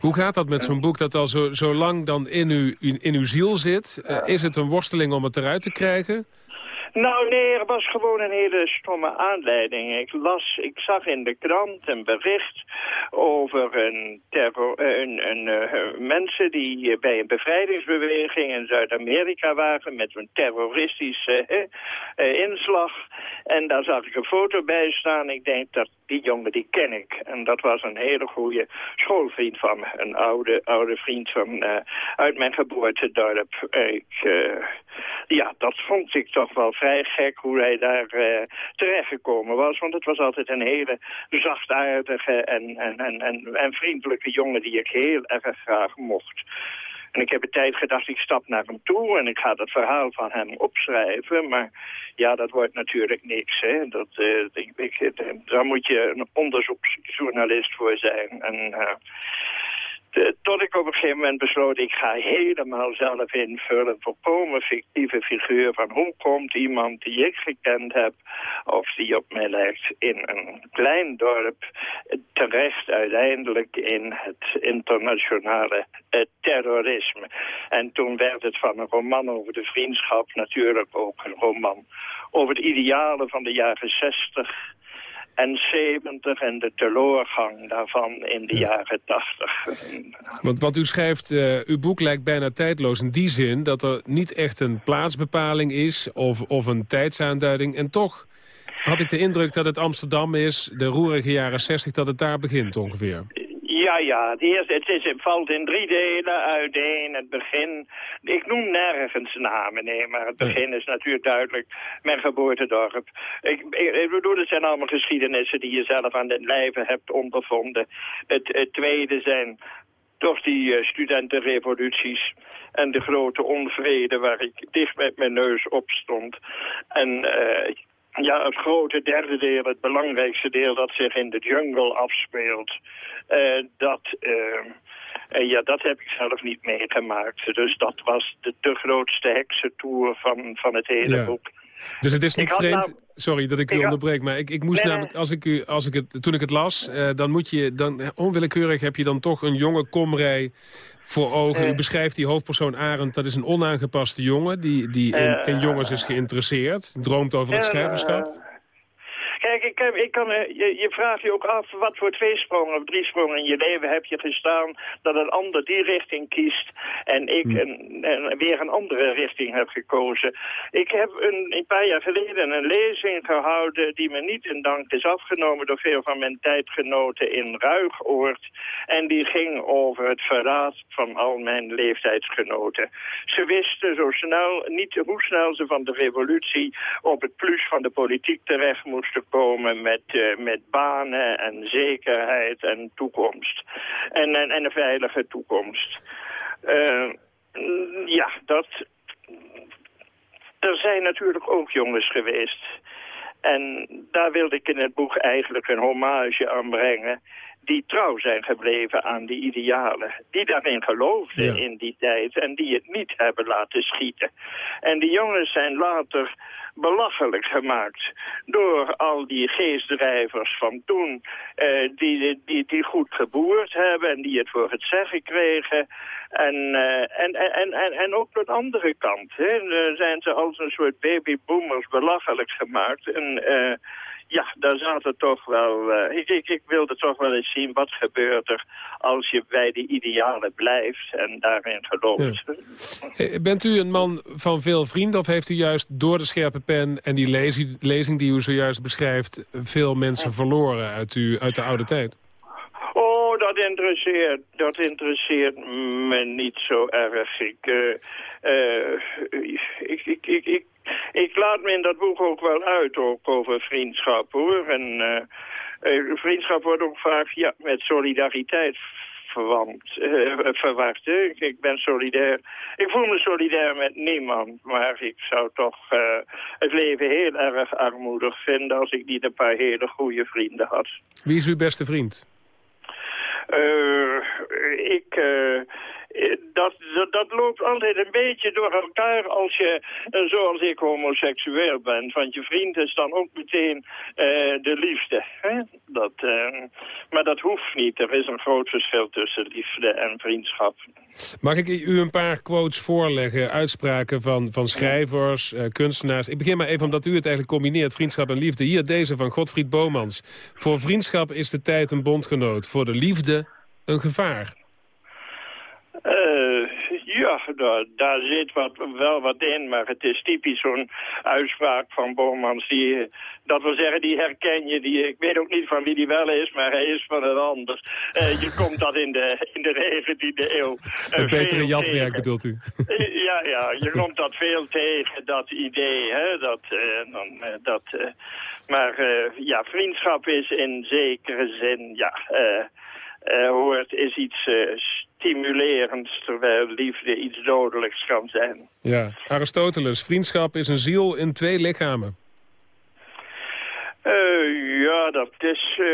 Hoe gaat dat met zo'n boek dat al zo, zo lang dan in, u, in, in uw ziel zit? Uh, is het een worsteling om het eruit te krijgen? Nou nee, er was gewoon een hele stomme aanleiding. Ik las, ik zag in de krant een bericht over een terror, een, een, uh, mensen die bij een bevrijdingsbeweging in Zuid-Amerika waren met een terroristische inslag. En daar zag ik een foto bij staan. Ik denk dat die jongen die ken ik. En dat was een hele goede schoolvriend van me. Een oude, oude vriend van, uit mijn geboortedorp. Ik, ja, dat vond ik toch wel vrij gek hoe hij daar uh, terechtgekomen was. Want het was altijd een hele zachtaardige en, en, en, en, en vriendelijke jongen die ik heel erg graag mocht. En ik heb een tijd gedacht, ik stap naar hem toe en ik ga het verhaal van hem opschrijven. Maar ja, dat wordt natuurlijk niks. Hè. Dat, uh, ik, ik, daar moet je een onderzoeksjournalist voor zijn. En de, tot ik op een gegeven moment besloot, ik ga helemaal zelf invullen. Volkomen fictieve figuur van hoe komt iemand die ik gekend heb, of die op mij lijkt, in een klein dorp, terecht uiteindelijk in het internationale terrorisme. En toen werd het van een roman over de vriendschap natuurlijk ook een roman over de idealen van de jaren zestig en 70 en de teleurgang daarvan in de jaren 80. Want wat u schrijft, uh, uw boek lijkt bijna tijdloos in die zin... dat er niet echt een plaatsbepaling is of, of een tijdsaanduiding. En toch had ik de indruk dat het Amsterdam is, de roerige jaren 60, dat het daar begint ongeveer. Ja, ja, het, eerste, het, is, het valt in drie delen uiteen. Het begin, nergens namen, nee, maar het begin is natuurlijk duidelijk mijn geboortedorp. Ik, ik, bedoel, het zijn allemaal geschiedenissen die je zelf aan het lijve hebt ondervonden. Het, het tweede zijn toch die uh, studentenrevoluties en de grote onvrede waar ik dicht met mijn neus op stond. En uh, ja, het grote derde deel, het belangrijkste deel dat zich in de jungle afspeelt, uh, dat, uh, ja, dat heb ik zelf niet meegemaakt. Dus dat was de, de grootste heksentour van, van het hele ja. boek. Dus het is niet vreemd... Nou, Sorry dat ik u ik onderbreek, maar ik, ik moest nee, namelijk, als ik u, als ik het, toen ik het las, uh, dan moet je, dan onwillekeurig heb je dan toch een jonge komrij voor ogen. Uh, u beschrijft die hoofdpersoon Arend, dat is een onaangepaste jongen... die, die in, in jongens is geïnteresseerd, droomt over het schrijverschap. Kijk, ik, heb, ik kan, je, je vraagt je ook af wat voor twee sprongen of drie sprongen in je leven heb je gestaan dat een ander die richting kiest en ik Hmm. een, een, weer een andere richting heb gekozen. Ik heb een, een paar jaar geleden een lezing gehouden die me niet in dank is afgenomen door veel van mijn tijdgenoten in Ruigoord. En die ging over het verraad van al mijn leeftijdsgenoten. Ze wisten zo snel, niet hoe snel ze van de revolutie op het plus van de politiek terecht moesten komen met, uh, met banen en zekerheid en toekomst. En, en, en een veilige toekomst. Uh, ja, dat... Er zijn natuurlijk ook jongens geweest. En daar wilde ik in het boek eigenlijk een hommage aan brengen die trouw zijn gebleven aan die idealen. Die daarin geloofden in die tijd en die het niet hebben laten schieten. En die jongens zijn later belachelijk gemaakt door al die geestdrijvers van toen... Eh, die, die, die goed geboerd hebben en die het voor het zeggen kregen. En, uh, en, en, en, en ook de andere kant hè, zijn ze als een soort babyboomers belachelijk gemaakt. En... Uh, ja, daar zaten toch wel... Uh, ik, ik, ik, wilde toch wel eens zien wat gebeurt er als je bij die idealen blijft en daarin gelooft. Ja. Bent u een man van veel vrienden of heeft u juist door de scherpe pen en die lezing, lezing die u zojuist beschrijft veel mensen verloren uit, u, uit de oude tijd? Oh, dat interesseert, dat interesseert me niet zo erg. Ik, uh, uh, ik, ik, ik, ik ik laat me in dat boek ook wel uit, ook over vriendschap, hoor. En uh, vriendschap wordt ook vaak ja, met solidariteit verwant, uh, verwacht. Hè? Ik ben solidair. Ik voel me solidair met niemand, maar ik zou toch uh, het leven heel erg armoedig vinden als ik niet een paar hele goede vrienden had. Wie is uw beste vriend? Uh, ik, eh, dat, dat, dat, loopt altijd een beetje door elkaar als je, uh, zoals ik, homoseksueel bent. Want je vriend is dan ook meteen uh, de liefde. Hè? Dat, maar dat hoeft niet. Er is een groot verschil tussen liefde en vriendschap. Mag ik u een paar quotes voorleggen? Uitspraken van, van schrijvers, kunstenaars. Ik begin maar even omdat u het eigenlijk combineert, vriendschap en liefde. Hier deze van Godfried Bomans. Voor vriendschap is de tijd een bondgenoot. Voor de liefde een gevaar. Uh, ja, daar, daar zit wat, wel wat in, maar het is typisch zo'n uitspraak van Bomans. Die, dat wil zeggen, die herken je. Die, ik weet ook niet van wie die wel is, maar hij is van een ander. Uh, je komt dat in de, in de 19e eeuw. Uh, een betere jatwerk bedoelt u? ja, ja, je komt dat veel tegen, dat idee. Hè, dat, dan, dat, maar ja, vriendschap is in zekere zin, ja... hoort, is iets stimulerend, terwijl liefde iets dodelijks kan zijn. Ja, Aristoteles, vriendschap is een ziel in twee lichamen. Uh, ja, dat is, uh,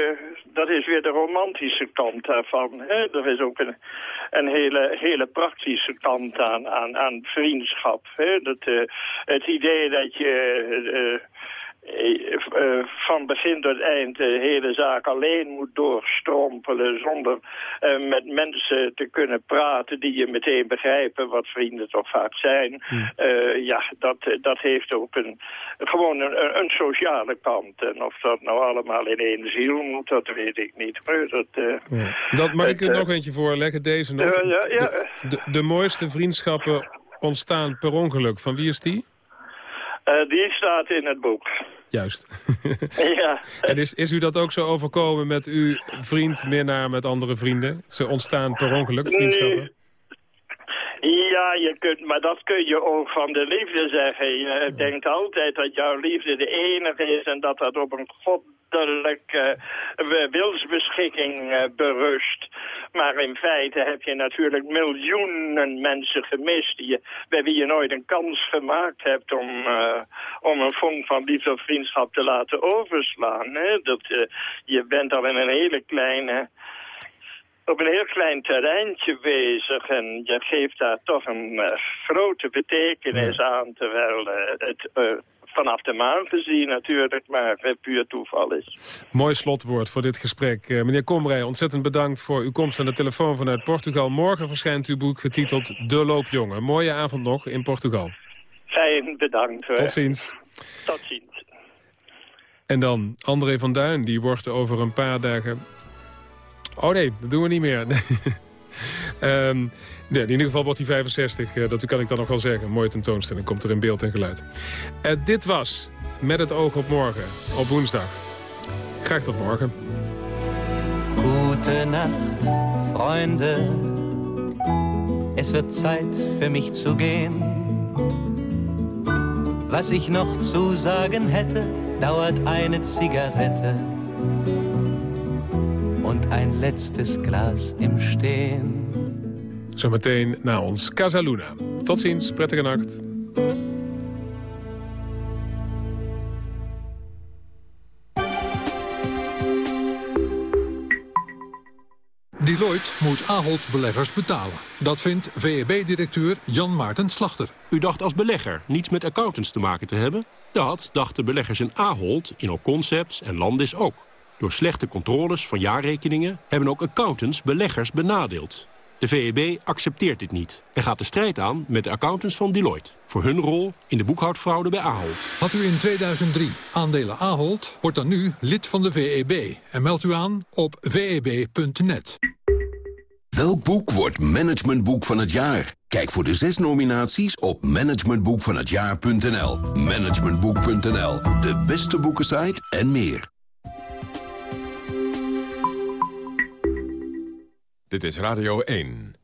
dat is weer de romantische kant daarvan. Hè? Er is ook een, een hele, hele praktische kant aan, aan, aan vriendschap. Hè? Dat, uh, het idee dat je van begin tot eind de hele zaak alleen moet doorstrompelen... zonder met mensen te kunnen praten die je meteen begrijpen... wat vrienden toch vaak zijn. Ja, dat, dat heeft ook een, gewoon een, een, sociale kant. En of dat nou allemaal in één ziel moet, dat weet ik niet. Maar dat, ja. dat mag ik u nog eentje voorleggen, deze nog. ja, ja. De, de, de mooiste vriendschappen ontstaan per ongeluk. Van wie is die? Uh, die staat in het boek. Juist. ja. En is, is u dat ook zo overkomen met uw vriend, minnaar, met andere vrienden? Ze ontstaan per ongeluk, vriendschappen? Ja, je kunt, maar dat kun je ook van de liefde zeggen. Je denkt altijd dat jouw liefde de enige is en dat dat op een goddelijke uh, wilsbeschikking uh, berust. Maar in feite heb je natuurlijk miljoenen mensen gemist die je, bij wie je nooit een kans gemaakt hebt om, uh, om een vonk van liefde of vriendschap te laten overslaan. Hè? Dat, je bent al in een hele kleine op een heel klein terreintje bezig en je geeft daar toch een uh, grote betekenis aan, terwijl uh, het uh, vanaf de maan te zien natuurlijk, maar puur toeval is. Mooi slotwoord voor dit gesprek. meneer Komrij, ontzettend bedankt voor uw komst aan de telefoon vanuit Portugal. Morgen verschijnt uw boek getiteld De Loopjongen. Mooie avond nog in Portugal. Fijn, bedankt. Tot ziens. Tot ziens. En dan André van Duin, die wordt over een paar dagen Oh nee, dat doen we niet meer. um, nee, in ieder geval wordt hij 65, uh, dat kan ik dan nog wel zeggen. mooie tentoonstelling, komt er in beeld en geluid. Uh, dit was Met het oog op morgen, op woensdag. Graag tot morgen. Gute Nacht, Freunde. Es wird Zeit für mich zu gehen. Was ich noch zu sagen hätte, dauert eine Zigarette und ein letztes Glas im Stehen. Zometeen na ons Casaluna. Tot ziens, prettige nacht. Deloitte moet Ahold beleggers betalen. Dat vindt VEB-directeur Jan Maarten Slachter. U dacht als belegger niets met accountants te maken te hebben? Dat dachten beleggers in Ahold, in Concepts en Landis ook. Door slechte controles van jaarrekeningen hebben ook accountants beleggers benadeeld. De VEB accepteert dit niet en gaat de strijd aan met de accountants van Deloitte... voor hun rol in de boekhoudfraude bij Ahold. Had u in 2003 aandelen Ahold, wordt dan nu lid van de VEB... en meldt u aan op veb.net. Welk boek wordt managementboek van het jaar? Kijk voor de zes nominaties op managementboekvanhetjaar.nl. Managementboek.nl, de beste boekensite en meer. Dit is Radio 1.